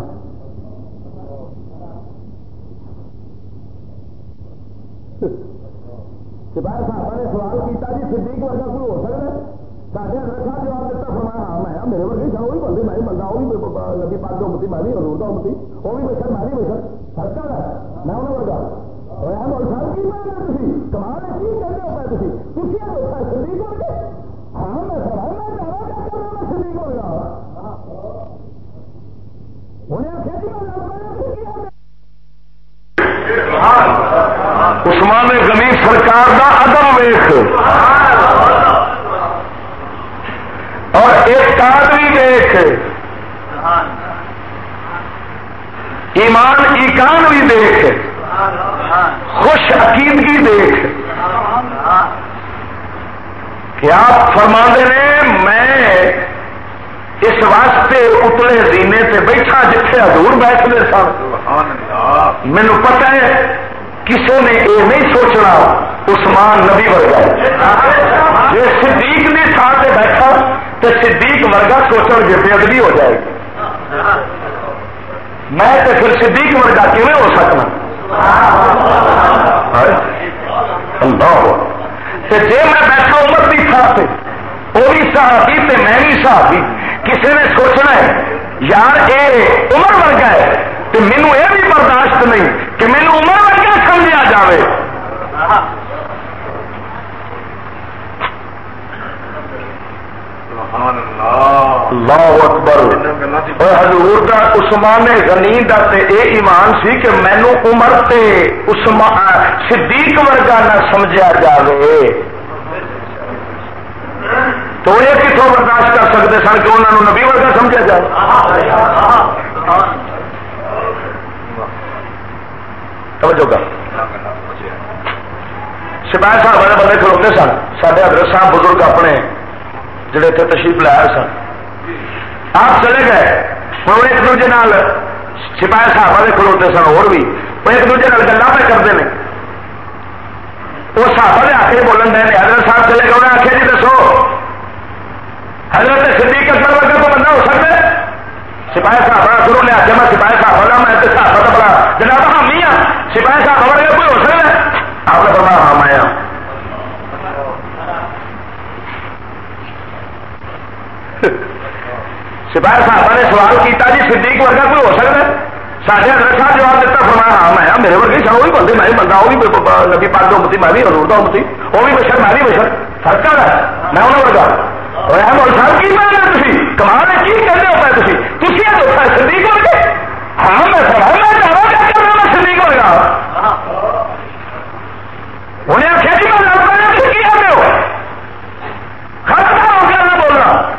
سپاہی صاحب نے سوال کیا جی صدیق ورگا کوئی ہو سکتا ہے؟ سارے حضرت صاحب جواب دیتا؟ ہاں میں میرے ورگے تھا وہی بندے، میں بندہ وہ بھی نبی پاک دو متی ماری اور روزہ وہ بھی بشر ماری بشر سرکار ہے، میں انہوں ورگا۔ مول صاحب کی بات ہے تھی کی ہوتا ہے تھی کسی ہو گئے ہاں میں میں میں ہو انہیں کھیتی میں لگ عثمان غنی سرکار دا عدم ویخ۔ اور ایک بھی دیکھ۔ ایمان ایکان بھی دیکھ۔ خوش عقیدگی دیکھ کہ آپ فرما دے میں اس واسطے اتلے زینے سے بیٹھا جتھے ادور بیٹھتے سن۔ مین پتا ہے کسی نے یہ نہیں سوچنا عثمان نبی ورگا۔ جی صدیق نے تھان سے بیٹھا تو صدیق ورگا سوچن گے بے ادبی ہو جائے گی۔ میں تو پھر صدیق ورگا کیون ہو سکنا؟ جی میں بیٹھا عمر بھی تھا وہ بھی صحابی تے میں بھی صحابی کسی نے سوچنا ہے، یار اے عمر ورگا ہے تو مینو یہ بھی برداشت نہیں کہ مینو عمر ورگا سمجھا جاوے۔ اللہ۔ حضور دا عثمان غنی دا تے ایمان سی کہ مینو عمر صدیق ورگا نہ سمجھا جائے تو یہ کتوں برداشت کر سکتے سن کہ انہوں نے نبی ورگا سمجھا جائے توجہ گا سپاہ صاحب والے بندے کھلوتے سن۔ سارے حضرت صاحب بزرگ اپنے جڑے اتنے تشریف لایا سن۔ آپ چلے گئے ہوں ایک دوجے سپاہی صاحب کے کھلوتے سن، اور بھی۔ وہ ایک دوجے گلا پہ کرتے ہیں وہ سابا نے آ کے بولن دے حضرت صاحب چلے گئے انہیں آخیا جی دسو، حضرت سدھی کسر وغیرہ تو بندہ ہو سکتا ہے؟ سپاہی صاحب شروع نے آخیا میں سپاہی صاحب ہوں میں صحابہ کا بڑا جناب حامی ہاں سپاہی صاحب ورگا کوئی ہو سکتا ہے؟ آپ نے بڑا ہاں آیا ہاں۔ سپاہی صاحب نے سوال کیتا جی صدیق ورگا کوئی ہو سکتا ہے؟ سارے حضرت صاحب جواب دیتا فرمایا ہاں میں ہاں، میرے ورگے سن وہ بھی بندے، میں بھی بندہ وہ بھی نبی پاک کا امتی میں بھی حضور کا امتی وہ بھی بشر، میں بھی بشر، فرق ہے؟ میں انہوں ورگا۔ رحم صاحب، کی میں تھی کمال ہے، کی کہتے ہو پہ تھی تھی صدیق ورگے؟ ہاں میں فرمایا میں چاہوں کیا کر رہا میں صدیق ورگا انہیں آخیا جی میں لڑ پہ کی آتے ہو خراب ہو گیا میں بول رہا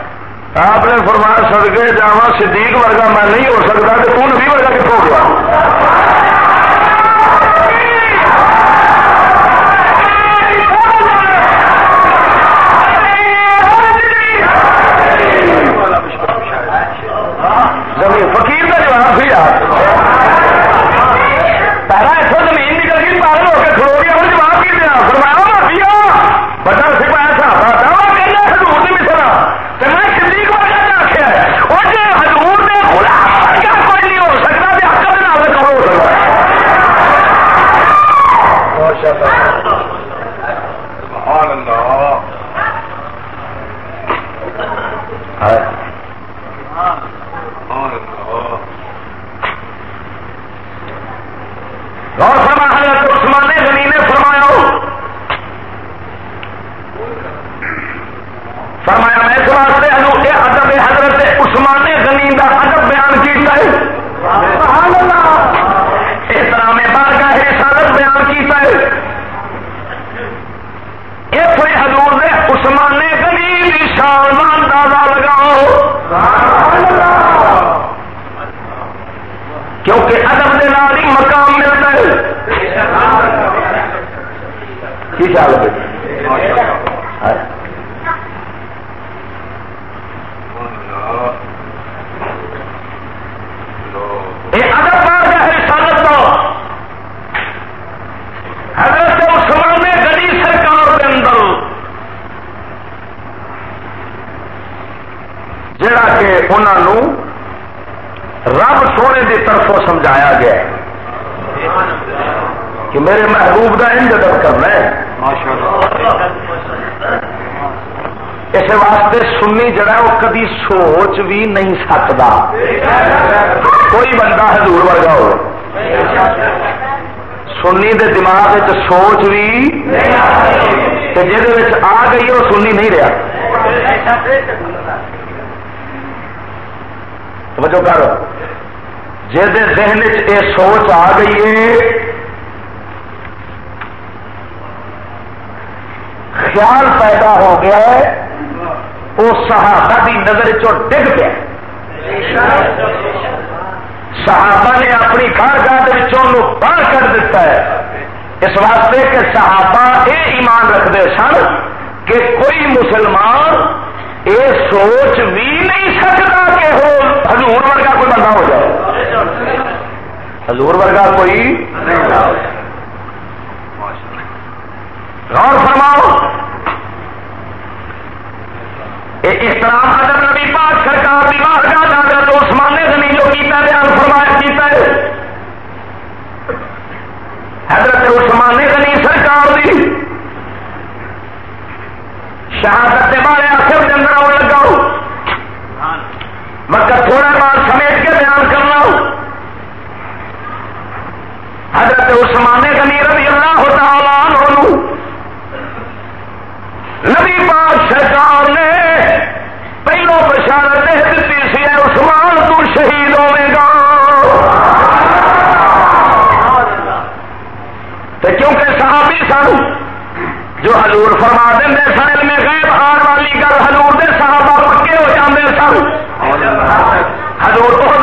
آپ نے فرمایا سڑکے جاوا صدیق ورگا میں نہیں ہو سکتا کہ تم نبی ورگا کتوں گیا زمین فقیر کا جواب بھی یار پہلا اتوں زمین نکل گئی پاگل ہو کے کھلو گیا وہ جواب کی دیا فرمایا بھیا بڑا سکھ ایسا دعوی کرنا حضور کی مثلا تو میں صدیق ورگا نے آخیا ہے وہ جی حضور نے خدا ورگا کوئی نہیں ہو سکتا تو حق کے نام کون ہو سکتا سبحان اللہ سبحان اللہ غور فرما حضرت عثمان غنی نے فرمایا فرمایا میں اس واسطے حضور کے ادب حضرت عثمان غنی کا ادب بیان کیتا ہے سبحان اللہ احترام بارگاہ رسالت بیان کیتا ہے یہ کوئی حضور نے عثمان غنی کی شان کا اندازہ لگاؤ کیونکہ ادب کے نال ہی مقام ملتا ہے۔ کی خیال ہے یہ ادب بار ہے رسالت کا حضرت عثمان گلی سرکار کے اندر جڑا کہ انہوں رب سونے کی طرفوں سمجھایا گیا ہے۔ کہ میرے محبوب کا انج ادب کرنا ہے۔ اس واسطے سنی جڑا وہ کدی سوچ بھی نہیں سکتا۔ کوئی بندہ حضور ورگا ہو۔ سنی دے دماغ سوچ بھی جہد آ گئی وہ سنی نہیں رہا۔ توجہ کر۔ جہد ذہن یہ سوچ آ گئی ہے، خیال پیدا ہو گیا ہے، وہ صحابہ کی نظر چو ڈگ پیا صحابہ نے اپنی گھر گاہ باہر کر دیتا ہے۔ اس واسطے کہ صحابہ یہ ایمان رکھتے سن کہ کوئی مسلمان یہ سوچ بھی نہیں سکتا کہ ہو حضور ورگا کوئی بندہ ہو جائے۔ حضور ورگا کوئی غور فرماؤ۔ احترام ادب نبی پاک سرکار کی بارگاہ حضرت عثمان غنی جو کیتا بیان فرمایا کیتا ہے حضرت عثمان غنی سرکار دی۔ شہادت کے بارے آخر کے اندر آن لگا مگر تھوڑا بار سمیٹ کے بیان کرنا حضرت عثمان غنی رضی اللہ تعالیٰ عنہ نبی پاک سرکار نے پہلو بشارت دیتی سی عثمان تو شہید ہوے گا۔ تو کیونکہ صحابی سن، جو حضور فرما دیں سن، علم غیب آن والی گل حضور دے صحابہ پکے ہو جاندے سن۔ حضور بہت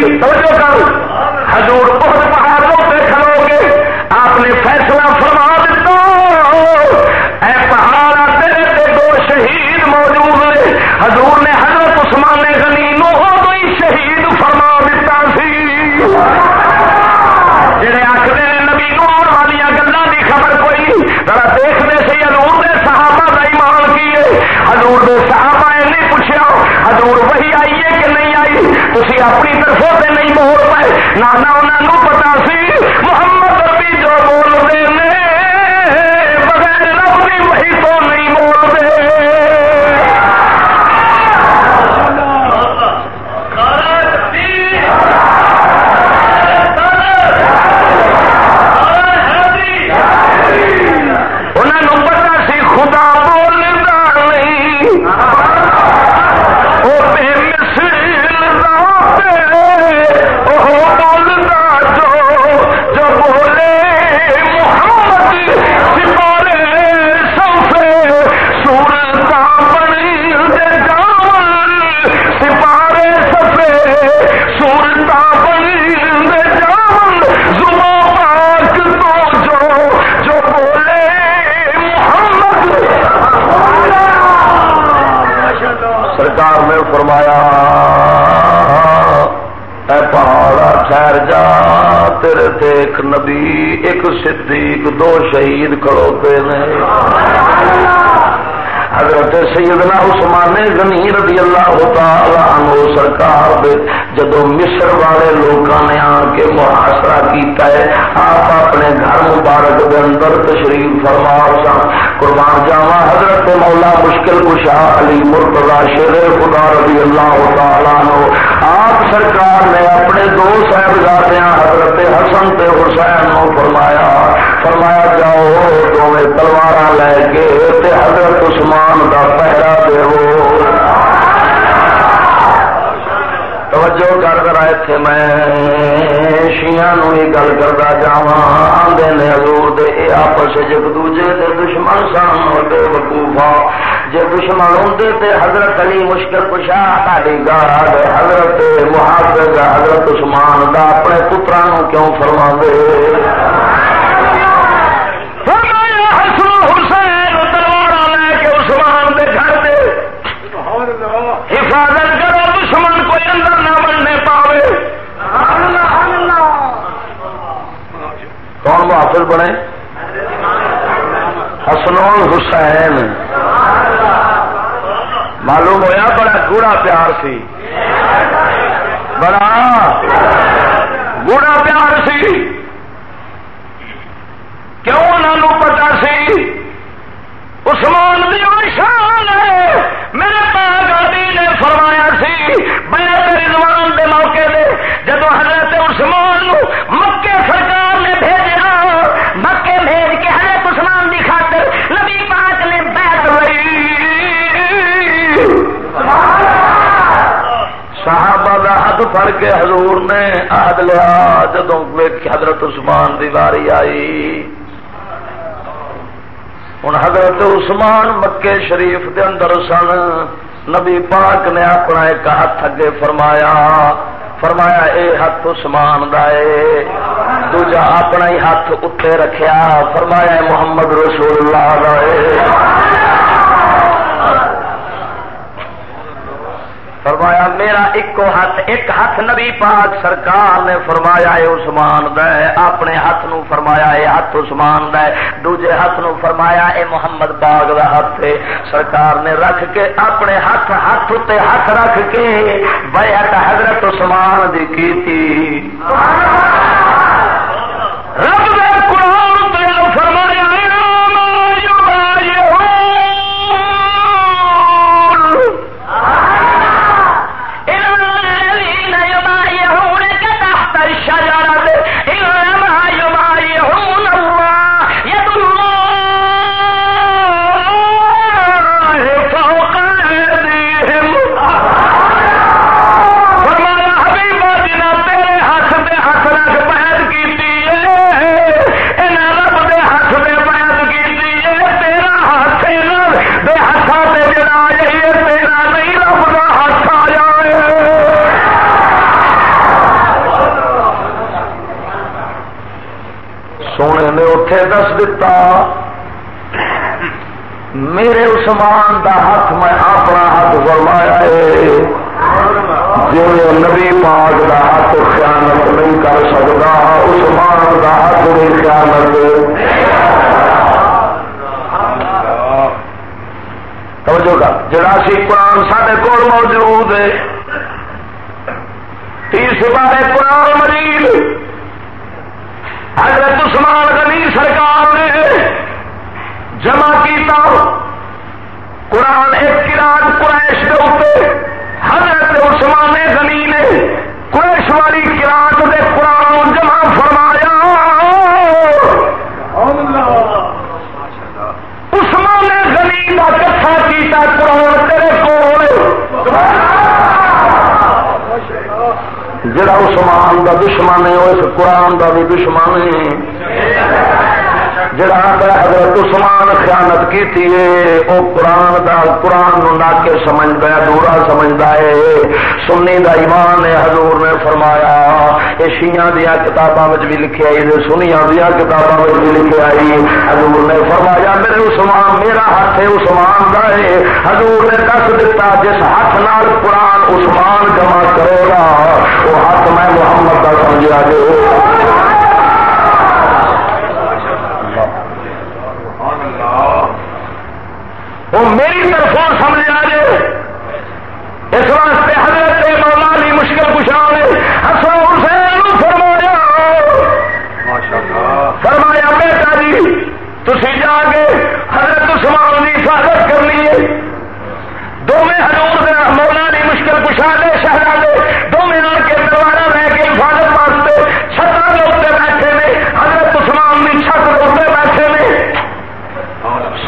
تو نے نہیں پوچھا، حضور وہی آئی ہے کہ نہیں آئی؟ تھی اپنی طرفوں سے نہیں بول پائے۔ نہ انہوں پتا سی، محمد ربی جو بول رہے بغیر رب وہی تو نہیں بولتے سرکار نے فرمایا، اے پہاڑا ٹھہر جا، تیرے تے ایک نبی، ایک صدیق، دو شہید کھڑوتے نے۔ حضرت سیدنا عثمان غنی رضی اللہ تعالی عنہ سرکار دے جدو مصر والے لوگوں نے آ کے محاصرہ کیتا ہے، آپ اپنے گھر مبارک دے اندر تشریف فرما سن قربان جاوا حضرت مولا مشکل کشا علی مرتضی شیر خدا رضی اللہ تعالی عنہ۔ آپ سرکار نے اپنے دو صاحبزادے حضرت حسن تے حسین نو فرمایا فرمایا جاؤ دونوں تلوار لے کے تے حضرت عثمان دا پہرا دو توجہ کر کر آئے میں شیاں گل کرتا جاوا آدھے نے حضور دے اے آپس ایک دوجے دے دشمن سن بے وقوفا جے دشمن ہوں تے حضرت علی مشکل کشا تاری گاڑ، حضرت محافظ، حضرت عثمان دا اپنے پترا نو کیوں فرما دے حسین تلوار لے کے عثمان دے گھر دے حفاظت کرو، دشمن کوئی اندر نہ بننے پاوے۔ کون محافظ بنے؟ حسن حسین۔ معلوم ہویا بڑا گوڑا پیار سی۔ بڑا گوڑا پیار سی۔ کیوں ہاتھ پھڑ کے حضور نے عہد لیا جدو حضرت عثمان دی واری آئی۔ ہوں حضرت عثمان مکے شریف دے اندر سن۔ نبی پاک نے اپنا ایک ہاتھ اگے فرمایا۔ فرمایا، اے ہاتھ عثمان دا اے۔ دوجا، اپنا ہی ہاتھ اتنے رکھیا۔ فرمایا محمد رسول اللہ دا اے۔ فرمایا، میرا ایک ہاتھ ایک ہاتھ نبی پاک سرکار نے فرمایا اے عثمان دا اپنے ہاتھ نو فرمایا اے ہاتھ عثمان دا ہے۔ دوجے ہاتھ نو فرمایا اے محمد باغ دا ہاتھ ہے سرکار نے رکھ کے اپنے ہاتھ ہاتھ تے ہاتھ رکھ کے بیعت حضرت عثمان دی کی تھی رب اتے دس دتا، میرے عثمان دا ہاتھ میں اپنا ہاتھ فرمایا ہے۔ جی نبی پاک دا ہاتھ خیانت نہیں کر سکتا عثمان دا ہاتھ نہیں خیانت۔ توجہ کا جڑا سی قرآن سارے کول موجود ہے۔ تیسرے بارے قرآن مجید۔ جڑا عثمان دا دشمن ہے اس قرآن دا بھی دشمن ہے۔ جڑا حضرت عثمان خیانت کی تھی وہ قرآن دا، قرآن نو لا کے سمجھتا ہے دورا سمجھتا ہے۔ سنی دا ایمان ہے، حضور نے فرمایا یہ شیعہ دیا کتاباں بھی لکھے آئی سنیا دیا کتاباں بھی لکھے آئی۔ حضور نے فرمایا، میرے عثمان، میرا ہاتھ ہے عثمان دا ہے۔ حضور نے دس دیتا جس ہاتھ نال قرآن عثمان جمع کرے گا، وہ ہاتھ میں محمد کا سمجھا جو۔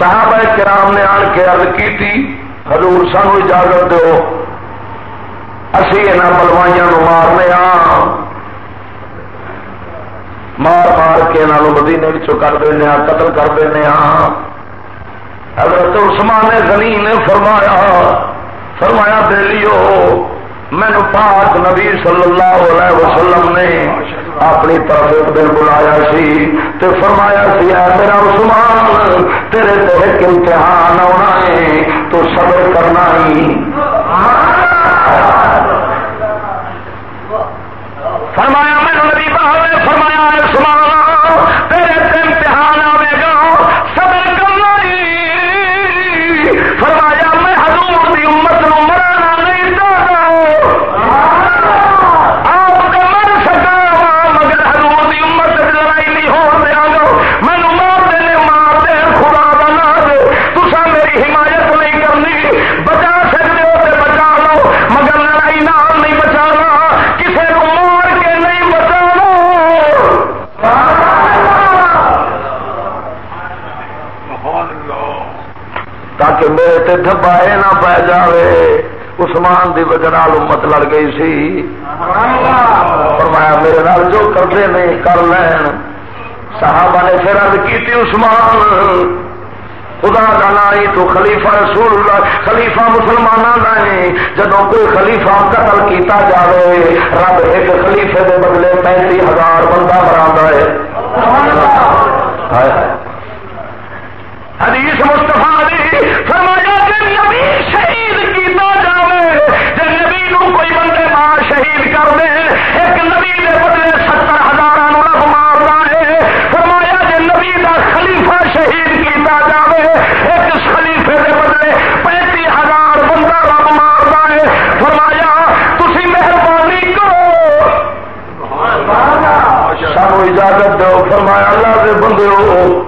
صحابہ کرام نے آن کے عرض کی تھی، حضور سانو اجازت دو اسی یہاں بلوائیاں مارنے آ مار مار کے انہوں مدینے کر دینا قتل کر دینا حضرت عثمان غنی نے فرمایا فرمایا دلیو مینو پاک نبی صلی اللہ علیہ وسلم نے اپنی طرف ایک دن بلایا سی تے فرمایا سی، اے میرا عثمان تیرے تو ایک امتحان آنا ہے، تو صبر کرنا ہی۔ تے دبائے نہ پی جاوے۔ عثمان دی وجہ نال امت لڑ گئی سی۔ فرمایا، میرے نال جو کرتے نہیں کر لین۔ صحابہ نے پھر عرض کی عثمان، خدا کا نائی تو خلیفہ رسول اللہ خلیفہ مسلمانوں کا ہے۔ جب کوئی خلیفہ قتل کیتا جاوے، رب ایک خلیفے دے بدلے پینتی ہزار بندہ مرا ہے۔ حدیث مستفا دی نبی شہید کیتا جاوے جب نبی نو کوئی بندے مار شہید کر دے، ایک نبی دے بدلے ستر ہزار رب مارتا ہے فرمایا جی نبی دا خلیفہ شہید کیتا جاوے، ایک خلیفے دے بدلے پینتی ہزار بندہ رب مارتا ہے فرمایا، تسی مہربانی کرو۔ سانو اجازت دو۔ فرمایا، اللہ دے بندے ہو،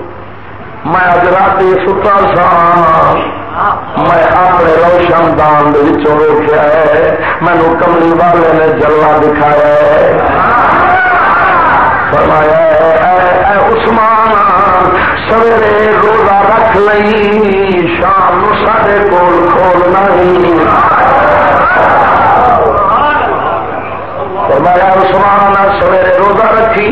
میں اج رات ستا سا۔ میں اپنے روشن دان ویکیا ہے مینو کملی والے نے جلوا دکھایا ہے۔ فرمایا اے عثمان، سویرے روزہ رکھ لئی شام سارے کول کھولنا ہی فرمایا، عثمان، سویرے روزہ رکھی۔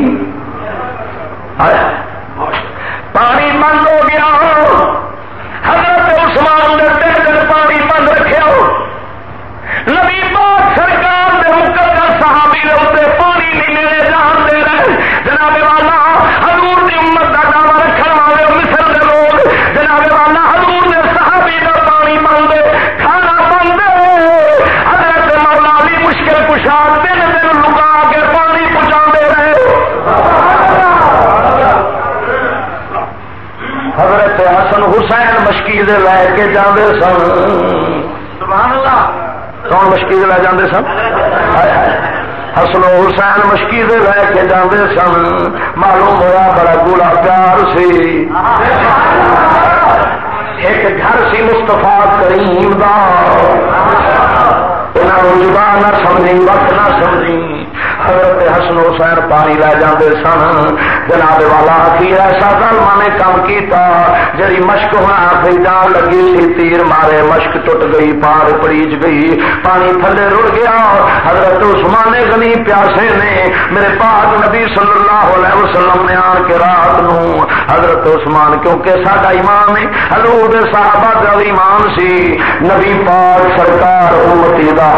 جناب والا حضور دی امت دعوی والے مصر لوگ جناب والا حضور نے صحابی پانی مانگے کھانا مانگے حضرت مولا علی مشکل کشا دن دن لگا کے پانی پہنچا رہے۔ حضرت حسن حسین لے کے جاندے سن۔ سبحان اللہ۔ کون مشکیل لے جاندے سن؟ حسن حسین مشکی لے کے جاندے سن۔ معلوم ہوا بڑا گولا پیار سی۔ ایک گھر سی مستفا کریم دا۔ زبان نہ سمجھی، وقت نہ سمجھی। حضرت حسن حسین پانی لے جاندے سن۔ جناب والا کی ایسا ظلم نے کام کیتا۔ جڑی مشک ہونا پہ جان لگی سی، تیر مارے مشک ٹوٹ گئی، پار پڑیج گئی۔ پانی تھلے رڑ گیا۔ حضرت عثمان غنی پیاسے نے میرے پاک نبی صلی اللہ علیہ وسلم نے آن کے رات نو۔ حضرت عثمان، کیونکہ ساڈا ایمان ہے، حضور صحابہ کا ایمان سی۔ نبی پاک سرکار امتی دا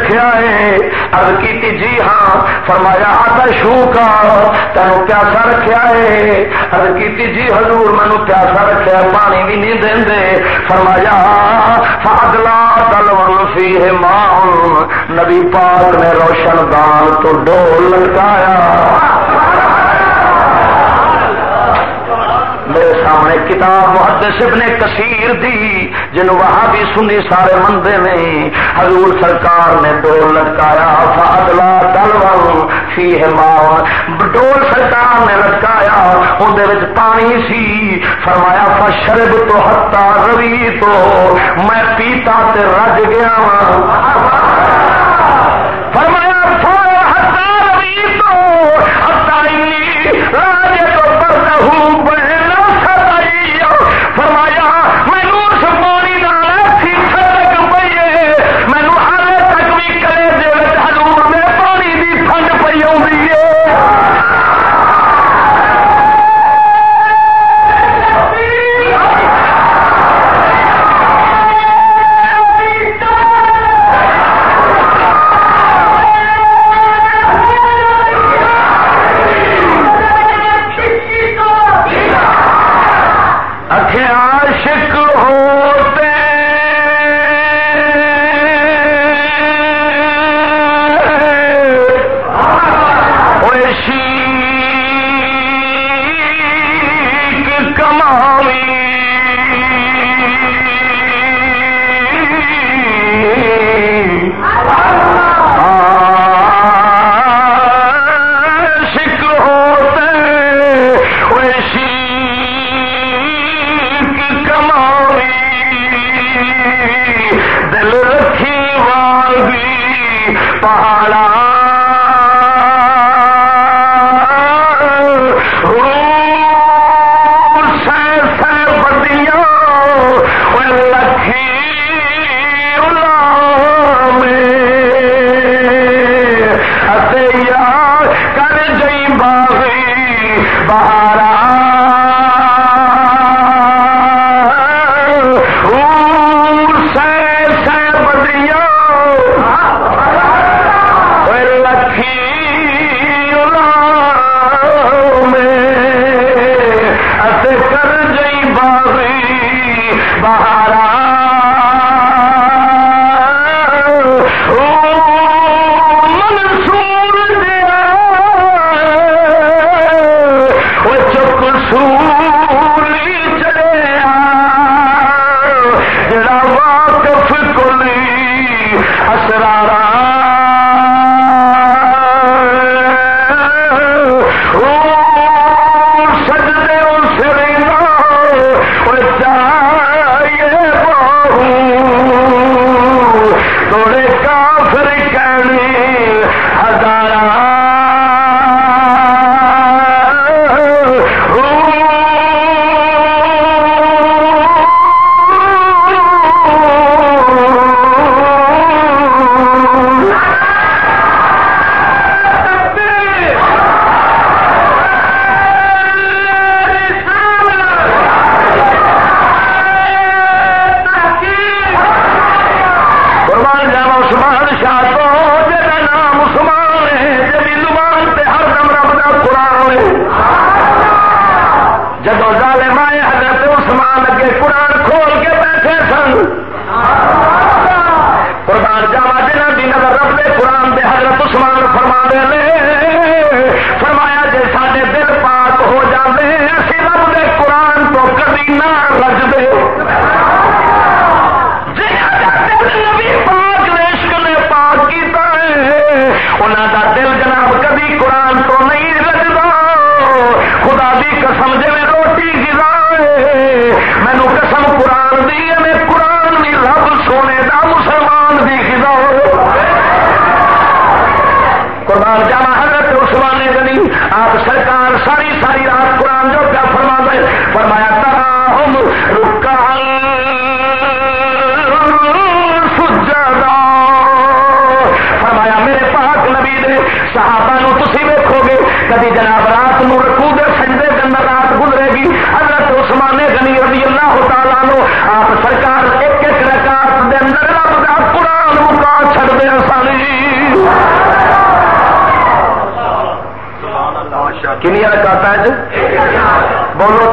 رکھا ہے۔ ارد کی جی ہاں فرمایا، آتا شو کا۔ تینوں پیاسا رکھا ہے۔ ارد کی جی حضور، مینو پیاسا رکھا پانی بھی نہیں دے فرمایا، فاضلا دل فی ہے ماں نبی پاک نے روشن دان تو ڈول لٹکایا۔ میرے سامنے کتاب محدث ابن کثیر دی جنو وہاں بھی سنی سارے مندے نے۔ حضور سرکار نے ڈول لٹکایا فادلا دل فی ماں ڈول سرکار نے لٹکایا اندر پانی سی۔ فرمایا، فشرب تو ہتا روی تو، میں پیتا تے رج گیا فرمایا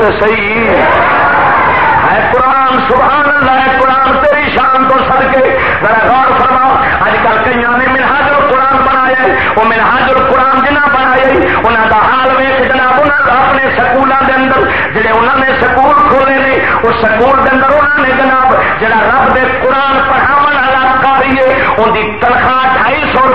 تو صحیح۔ ہے قرآن، سبحان اللہ ہے قرآن، تیری شان تو سد کے ذرا غور فرما اج کل کئی نے منہاج قرآن بنایا وہ منہاج قرآن جنہ بنایا انہوں کا حال ویس جناب انہوں اپنے سکولوں کے اندر، جڑے انہوں نے سکول کھولے نے، اس سکول کے اندر انہوں نے جناب، جڑا رب دے قرآن پڑھاو والا کاری ہے، ان کی تنخواہ ڈھائی سو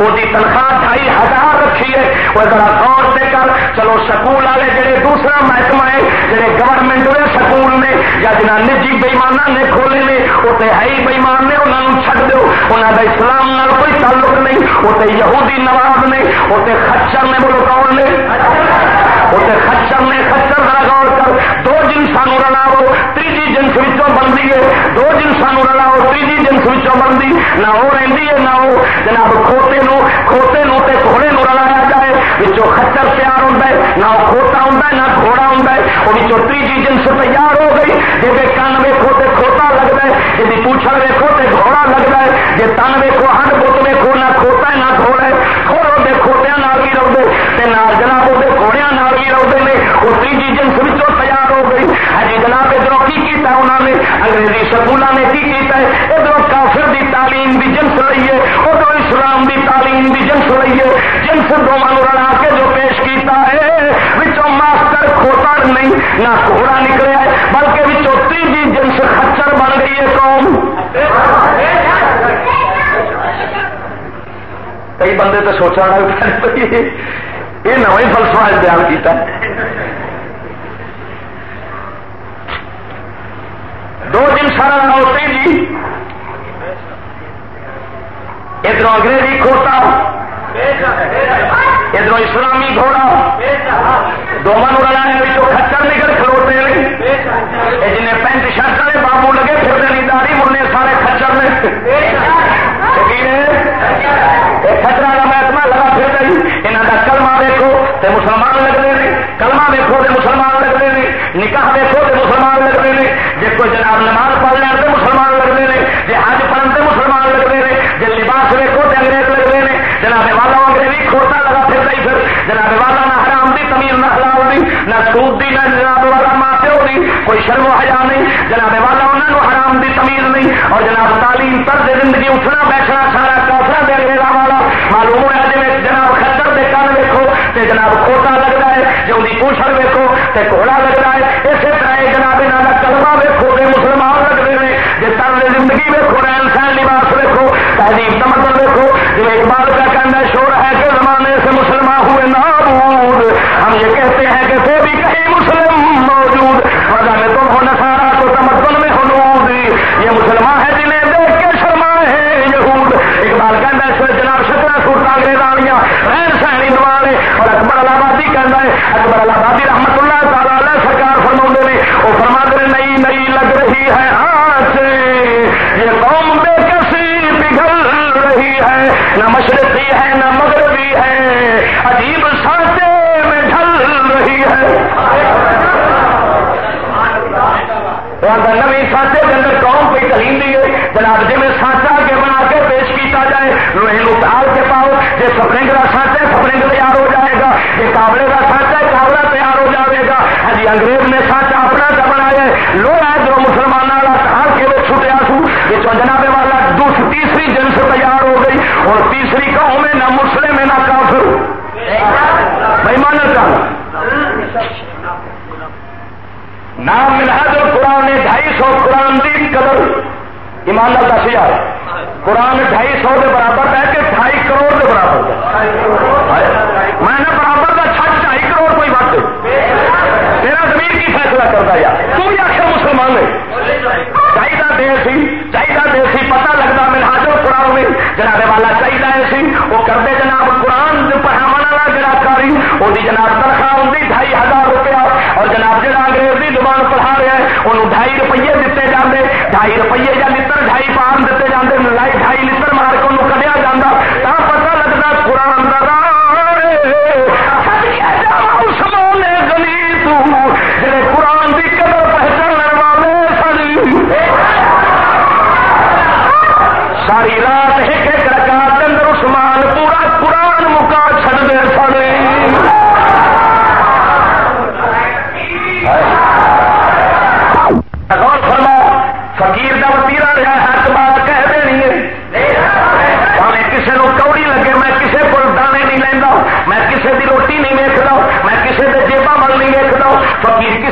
وہ تنخواہ ڈھائی ہزار رکھی ہے۔ وہ ذرا غور سے کر۔ چلو سکول والے جڑے دوسرا محکمہ ہے، جڑے گورنمنٹ نے سکول نے، یا جنا نجی بےمانہ نے کھولے نے، وہ تو ہے ہی بےمان نے انہوں نے دو انہوں کا اسلام نال کوئی تعلق نہیں، وہ تو یہودی نواب نے، وہ تو خچر نے بولو کون نے۔ اسے خچر نے خچر ذرا غور کر۔ دو جنسان رلاو تیجی جنس بنتی ہے۔ دو جنسان رلاو تیجی جنس بنتی۔ نہ وہ رہی ہے، نہ وہ۔ جناب کھوتے نو کھوتے نو تے گھوڑے نو رلایا جائے۔ بچوں خچر تیار ہوتا ہے، نہ وہ کھوتا ہوں نہ گھوڑا ہوں وہ بچوں تیجی جنس تیار ہو گئی جی کن ویکو تے کھوتا لگتا ہے جی پوچھل ویکو تے گھوڑا لگتا ہے۔ جی تن ویکو ہڈ بت ویکو نہ کھوتا ہے، نہ گھوڑا ہے۔ کھولو دے کھوتیا بھی رہتے نہ جناب وہ گھوڑیا نال بھی رہتے ہیں وہ تیجی جنس بچوں تیار ہو گئی۔ ہاں جی جناب ادھر کی کیتا انہوں نے؟ انگریزی سکولوں نے کی کیتا ہے؟ ادھر کافر دی تعلیم دی جنس لئیے ادھر اسلام دی تعلیم دی جنس لئیے۔ جنس دونوں رلا کے جو پیش کیتا ہے بچوں ماسٹر کھوتر نہیں، نہ گھوڑا نکلیا ہے بلکہ بچوں تیجی جنس خچر بن گئی ہے قوم۔ کئی بندے تو سوچا یہ نو فلسفہ بیان کیتا دو دن سارا ہوتے جی ادھر انگریزی کھوتا۔ ادھر اسلامی گھوڑا دونوں رلانے کچر نکل کھلوتے ہیں۔ جن پینٹ شرٹ والے بابو لگے پھر نہیں داری مرنے سارے کچر نے۔ کچرا کا محکمہ لگا پھر یہاں کا کلمہ دیکھو تو مسلمان لگتے ہیں۔ کلمہ دیکھو تو مسلمان لگتے ہیں۔ نکاح دیکھو تو مسلمان لگتے ہیں۔ جی کوئی جناب نماز پڑھ لین جناب والا نہ حرام دی تمیز نہ حلال دی، نہ سود دی، نہ جناب والا ماں پیو دی، کوئی شرم و حیا نہیں۔ جناب والا انہوں نے حرام دی تمیز نہیں۔ اور جناب تعلیم طرز زندگی اٹھنا، بیٹھنا سارا کافر دے انگریزا والا۔ معلوم ہوا جی جناب خطر دے کن ویکو تے جناب کھوتا لگتا ہے جی ان پوچھل ویکو تے گھوڑا لگتا ہے۔ اسی طرح جناب یہاں کا کلمہ ویکو تے مسلمان لگتے ہیں جی طرز زندگی ویکو رہن سہن لباس ویکو تہذیب کا مطلب ویکو جی اقبال کا کہنا شور ہے کہ زمانے سے مسلمان ہوئے نابود ہم یہ کہتے ہیں کہ پھر بھی کہیں مسلم موجود وجہ میں تم ہو نسارا تو تمدن میں ہنود یہ مسلمان ہے جنہیں دیکھ کے شرما ہے یہود۔ اقبال کہنا ہے جناب شکرا سورتا انگریزانیاں رہن سہنی دوارے اور اکبر آبادی کہنا ہے، اکبر آبادی رحمت اللہ تعالی علیہ سرکار فرما نے، وہ فرما دے نئی نئی لگ رہی ہے ہاتھ یہ قوم بے کسی پگھل رہی ہے۔ نہ مشرقی ہے، نہ مغربی ہے۔ عجیب سانچے میں ڈھل رہی ہے نوی سانچے کے اندر قوم پہ تعلیم دی جناب جی میں سانچا کے بنا کے پیش کیتا جائے لوہے لو ڈال کے پاؤ جی سپرنگ کا سانچا ہے سپرنگ تیار ہو جائے گا یہ کابڑے کا سانچا ہے کابڑا تیار ہو جائے گا۔ ہاں جی انگریز نے سانچا اپنا کا بنایا لوہا جو مسلمانوں کا ڈال کے وہ چھٹیا سو یہ جناب والا دوسری تیسری جنس تیار ہو گئی۔ اور تیسری قوم ہے، نہ مسلم ہے، نہ کافر۔ بھائی مان کا نام ملا جو قرآن نے ڈھائی سو قرآن دی قدر. ایمان کا سیا قرآن ڈھائی سو کے برابر ہے کہ ڈھائی کروڑ کے برابر میں نہ برابر کا چھٹ ڈھائی کروڑ کوئی وقت تیرا زمین کی فیصلہ کرتا یا تو بھی آخر مسلمان ہے. چاہیے دے سی چاہیے دے سی پتا لگتا میں حاضر قرآن میں. جناب والا چاہیے سی، وہ کرتے جناب قرآن پڑھاو والا جڑا کاری، وہ جی جناب تنخواہ ہوں ڈھائی ہزار روپیہ، اور جناب جہاں انگریزی زبان ڈھائی روپیے دیتے جاتے ڈھائی روپیے یا لتر ڈھائی پان دیتے جاتے ڈھائی لتر مار کے انہوں کڈیا جاتا تا پتا لگتا قرآن کا جڑے قرآن کی قدر پہچان والے سن۔ ساری رات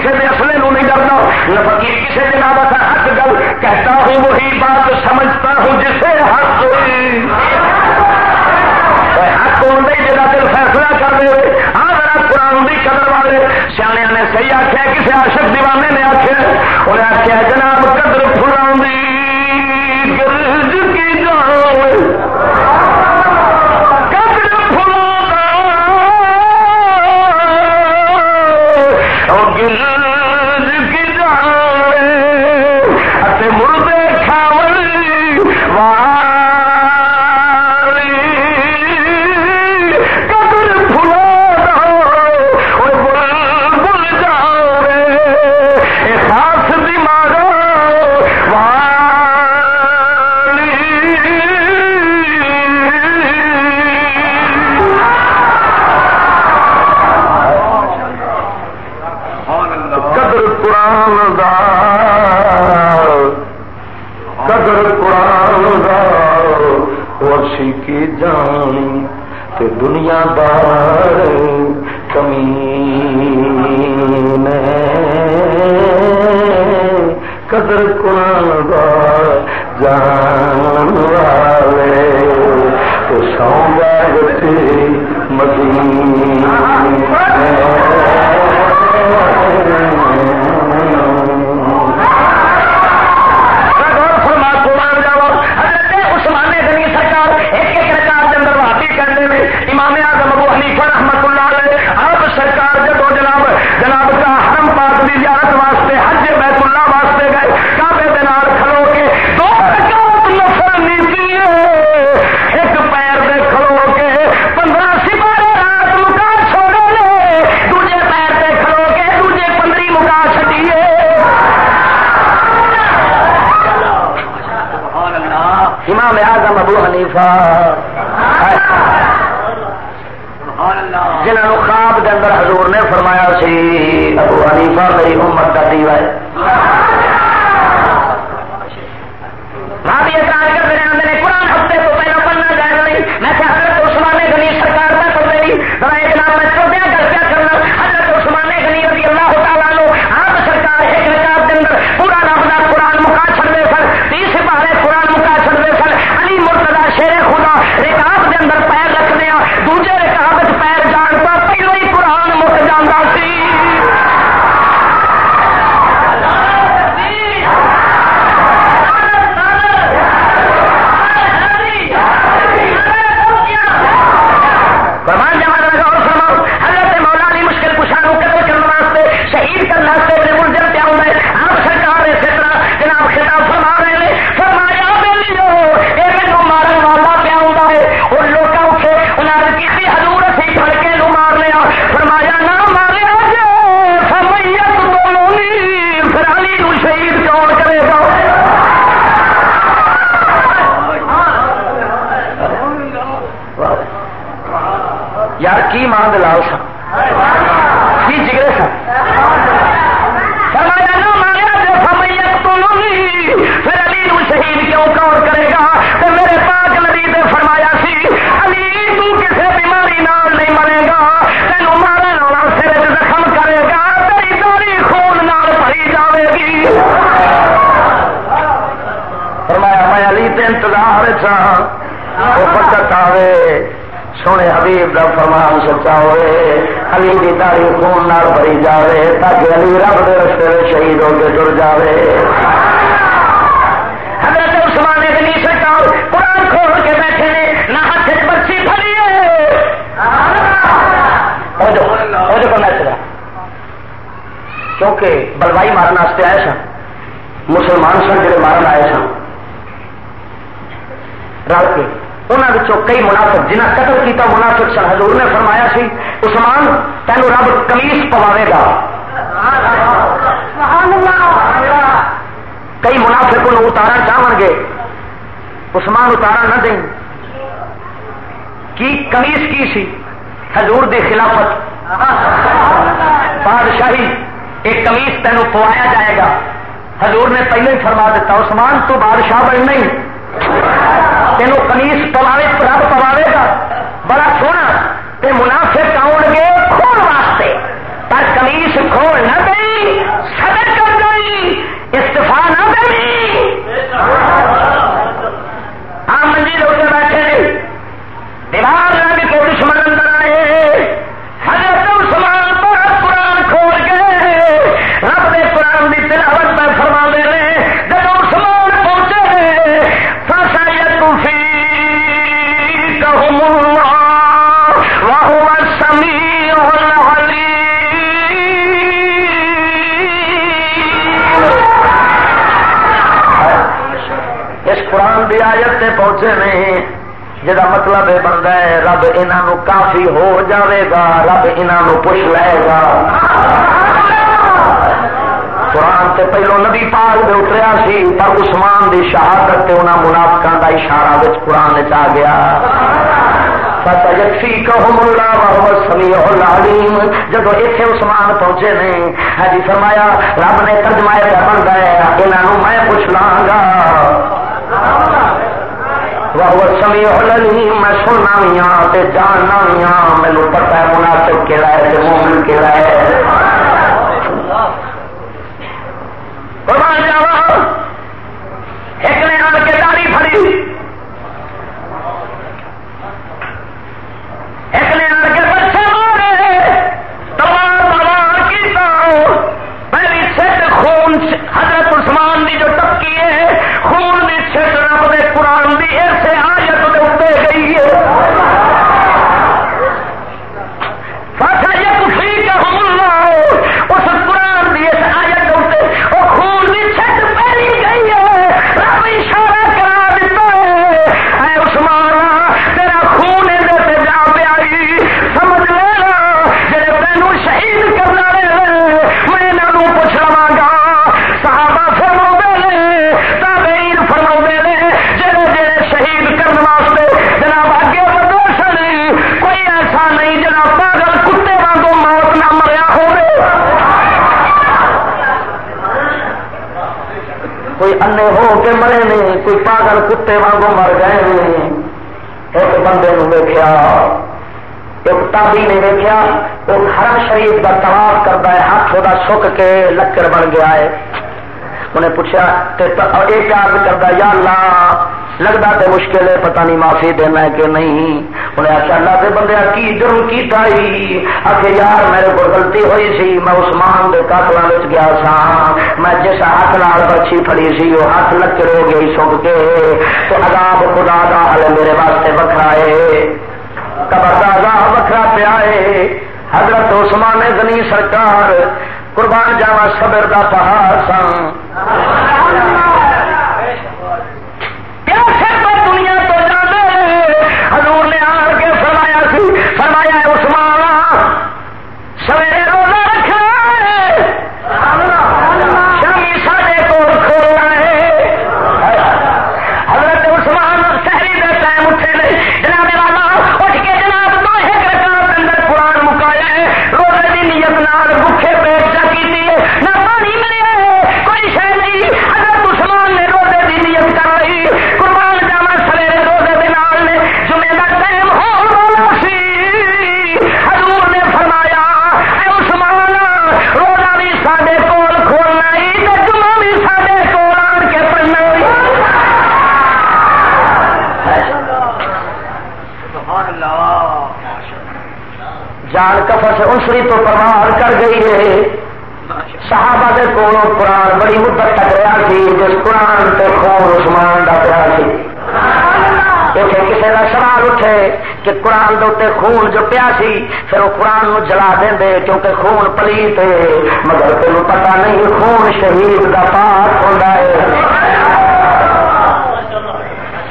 کسی کے اصلے نو نہیں ڈرتا نہ فقیر کسی کے نام کا حق گل کہتا ہوں، وہی بات سمجھتا ہوں جسے حق حق ہونے جگہ دل فیصلہ کر دے ہاں ذرا قرآن کی قدر والے سیاح نے صحیح آخیا کسی عاشق دیوانے نے آخیا انہیں آخیا جناب، قدر فلان گرج کی جان فلان قدر قرآن دا جان والے تو سو گئے مدینہ غور فرما قرآن جاؤ پاک کی زیارت واسطے، حج بیت اللہ واسطے گئے، کعبے دے نال کھلو کے دو رکعت نفل نیتی ایک پیر دے کھلو کے پندرہ سپارے رات مکا چھوڑے لے دوجے پیر دے کھلو کے دوجے پندری مکا چھٹیے۔ امام اعظم ابو حنیفہ۔ جنہوں خواب کے اندر حضور نے فرمایا سی ابو حنیفہ میری امت کا دیوا ہے۔ یار کی مان دلاؤ کی جگرے پھر علی نو شہید کیوں کرے گا؟ تو میرے پاک نبی نے فرمایا سی، علی تو کسی بیماری نال نہیں مرے گا تینوں مارن والا سر زخم کرے گا، تیری داری خون نال بھری جاوے گی. فرمایا، میں علی تے انتظار چاہ ہاں، وہ وقت آوے۔ سونے حبیب کا فرمان سچا ہوئے علی کی داری خون نال بھری جاوے، تاکہ علی رب دے رستے میں شہید ہو کے تر جاوے۔ حضرت عثمان غنی سرکار قرآن کھول کے بیٹھے نے، نہ ہاتھ برسی پھڑی کیونکہ بلوائی مارن واسطے آئے سن، مسلمان سن جڑے مارن آئے سن، رل کے انہوں کئی منافق جنہیں قتل کیتا منافق سن حضور نے فرمایا سی، عثمان تینوں رب کمیس پواوے گا۔ کئی منافق انہوں اتارا چاہن گے۔ عثمان اتارا نہ دیں۔ کی کمیس کی سی؟ حضور دی خلافت۔ بادشاہی، ایک کمیس تینوں پوایا جائے گا۔ حضور نے پہلے ہی فرما دیتا، عثمان تو بادشاہ بن نہیں۔ تینوں کمیس پواوے رب پواوے گا۔ بڑا سونا تے منافق آؤ گے کھول واسطے۔ پر کمیس کھول نہ گئی تے پہنچے نہیں جا مطلب یہ بنتا ہے، رب انہوں کافی ہو جاوے گا، رب انہوں پوچھ لے گا۔ قرآن تے پہلو نبی پاک دے اتریا سی، پر عثمان دی شہادت تے انہاں منافقاں دا اشارہ وچ قرآن وچ آ گیا۔ جب اتنے عثمان پہنچے نے ہی فرمایا، رب نے ترجمہ بنتا ہے یہاں میں پوچھ لاں گا۔ وہ سمی میں سننا بھی ہاں جاننا بھی ہاں میرے پتا ہے مناسب کہڑا ہے۔ مومن کہڑا ہے ایک نے آ کے داری فری کوئی انے ہو کے مرے نہیں کوئی پاگل کتے وانگو مر گئے نہیں ایک بندے نو ویکیا ایک تابی نے ویکیا وہ حرم شریف کا تلاش کرتا ہے ہاتھ وہ سک کے لکڑ بن گیا ہے انہیں پوچھا ایک یاد کرتا یا اللہ لگتا تو مشکل ہے پتہ نہیں معافی دینا ہے کہ نہیں انہیں آخیا، اللہ کے بندے کی جرم کی تھی آخر یار میرے کو غلطی ہوئی سی، میں عثمان کے قاتل گیا سا۔ میں جس ہاتھ نال برچی پڑی سی، وہ ہاتھ لکڑ ہو گئی سک کے۔ تو عذاب خدا دا حل میرے واسطے وکرا ہے۔ قبر کا عذاب وکرا پیا ہے۔ حضرت عثمان غنی سرکار قربان جاوا صبر دا پہاڑ سن فرمایا ہے اس جان کفر سے انسری تو پروار کر گئی ہے۔ صحابہ دے کولو قرآن بڑی مدت تک رہا سی، جس قرآن تے خون عثمان دا پیا سی۔ اتنے کسی کا سوال اٹھے کہ قرآن دے خون جو پیا سی، پھر وہ قرآن نو جلا دیں دے کیونکہ خون پلیت ہے۔ مگر تین پتا نہیں، خون شہید دا پاک ہوتا ہے۔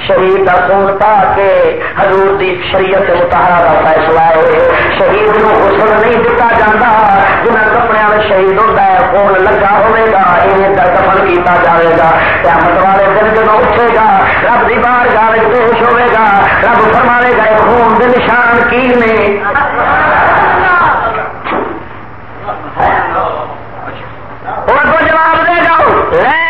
شہید کا خون پا کے حضور دی شریعت متحرہ کا فیصلہ ہے۔ شہید نو غسل نہیں دتا جاتا جنہیں کپڑے میں شہید ہوتا ہے خون لگا ہوئے گا انہیں دفن کیتا جائے گا۔ قیامت والے دن جب اٹھے گا، رب دی بار گال پیش ہوئے گا۔ رب فرمانے گا خون دے نشان کی نے؟ اور جواب دے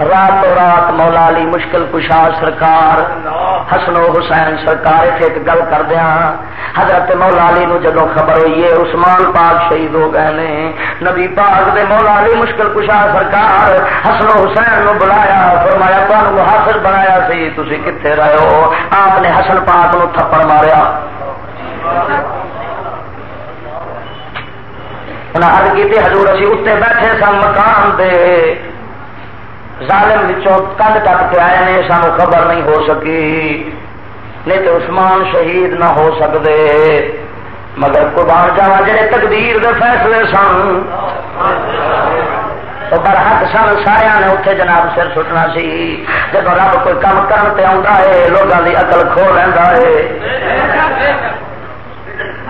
گا مشکل کشا سرکار، حسن و حسین سرکار اتنے ایک گل کر دیا حضرت مولا علی نو جدو خبر ہوئی ہے عثمان پاک شہید ہو گئے نے۔ نبی پاک دے مولا علی مشکل کشا سرکار، حسن و حسین نو بلایا، فرمایا تمہیں حاصل بنایا سی تھی کتنے رہے ہو؟ آپ نے حسن پاک نو تھپڑ ماریا۔ انہیں کی حضور اسی اتنے بیٹھے سن مکان دے ظالم کد ٹپ کے آئے نے سانو خبر نہیں ہو سکی نہیں تو عثمان شہید نہ ہو سکتے مگر قربان جاوا جڑے تقدیر دے فیصلے سن برحق سن سارا نے اتنے جناب سر سٹنا سی جب رب کوئی کام کرتے ہے لوگوں کی اقل کھو لینا ہے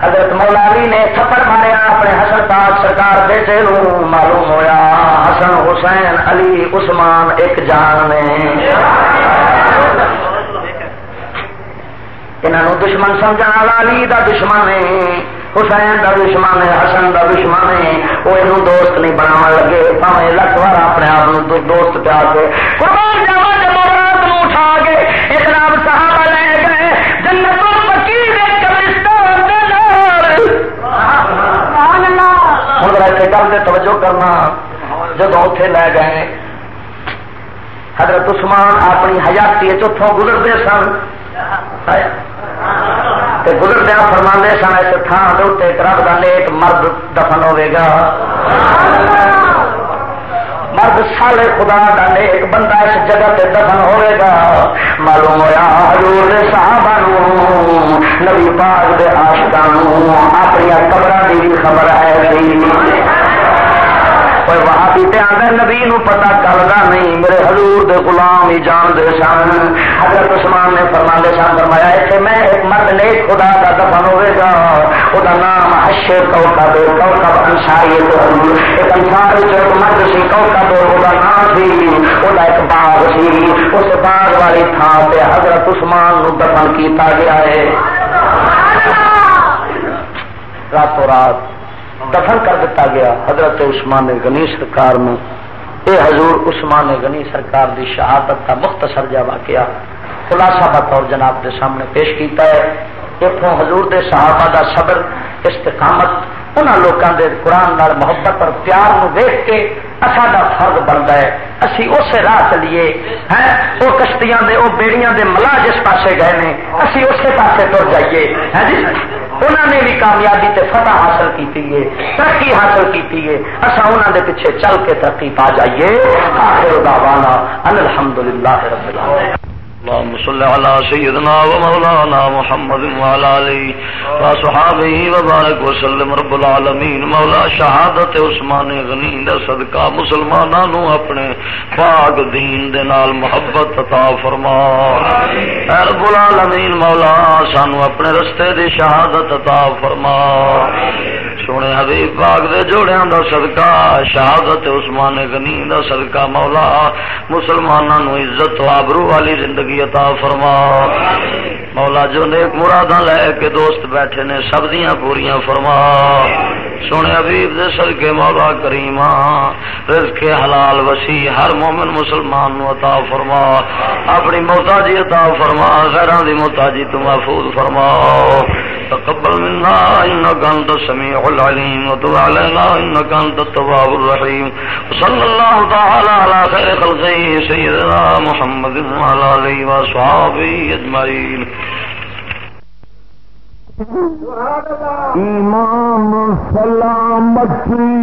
حضرت مولاوی نے تھپڑ ماریا اپنے حسن پاک سرکار دے بیٹے معلوم ہویا، حسن حسین علی عثمان ایک جان نے۔ انہوں دشمن سمجھا علی دا دشمن ہے، حسین دا دشمن ہے، حسن دا دشمن ہے۔ وہ یہ دوست نہیں بنا لگے پاوے لکھ بار اپنے آپ دوست پیا کے قربان ویسے گل سے توجہ کرنا جب اتے لے گئے حضرت عثمان اپنی حیاتی اتوں گزرتے سن گزردیا فرما سن اس تھان کے اتنے رب کا نیک مرد دفن ہوگا مرد سالے خدا کا نیک بندہ اس جگہ پہ دفن ہوئے گا۔ معلوم ہوا حضور صاحب نبی پاک دے آشکان اپنی قبر کی بھی خبر ہے۔ وہاں بھی آدھے نبی نو پتا چلتا نہیں، میرے حضور دے غلام ہی جان دے سن حضرت عثمان نے فرماندے سن فرمایا ایسے میں ایک مرد نیک خدا کا دفن ہوئے گا۔ وہ نام حشر کوکا دے کوکا انساری ایک انسار ایک مرد سی کوکا دے وہ نام سی۔ وہ ایک باغ سی۔ اس باغ والی تھان پہ حضرت عثمان نو دفن کیتا گیا ہے۔ راتوں رات دفن کر دیتا گیا حضرت عثمان غنی سرکار میں اے حضور عثمان غنی سرکار دی شہادت کا مختصر جا واقعہ خلاصہ بطور جناب دے سامنے پیش کیتا ہے۔ اتوں حضور دے صحابہ دا صبر، استقامت انہوں لوگوں دے قرآن نال محبت اور پیار نو دیکھ کے ساڈا فرض بنتا ہے اسی اسے راہ چلیے ہیں وہ کشتیاں دے وہ بیڑیاں دے ملا جس پاسے گئے نے اسی اسی پاسے تر جائیے ہے جی انہوں نے بھی کامیابی تے فتح حاصل کی ہے ترقی حاصل کی ہے اصا انہوں دے پیچھے چل کے ترقی پا جائیے آخر دعوانا الحمدللہ رب العالمین اللهم صل على سيدنا ومولانا محمد وعلى آله وصحابه وبارك وسلم. رب العالمين. مولا شہادت عثمان غنی دا صدقہ مسلماناں نو اپنے پاک دین دے نال محبت عطا فرما. اے رب العالمین، مولا سانو اپنے رستے دی شہادت عطا فرما. سونے حبیب پاک دے جوڑیاں دا صدقہ، شہادت عثمان غنی دا صدقہ، مولا مسلماناں نو عزت و آبرو والی زندگی عطا فرما۔ مولا جو نیک مراداں لے کے دوست بیٹھے نے، سب دیاں پوریاں فرما۔ سونے حبیب دے صدقے مولا کریم رزق حلال وسیع ہر مومن مسلمان نو عطا فرما۔ اپنی محتاجی عطا فرما، غیراں دی محتاجی تو محفوظ فرما۔ تقبل منا انك انت السميع العليم، وتب علينا إنك أنت التواب الرحيم. وصلى الله تعالى على خير خلقه، سيدنا محمد وعلى اله وصحبه أجمعين. امام سلامتی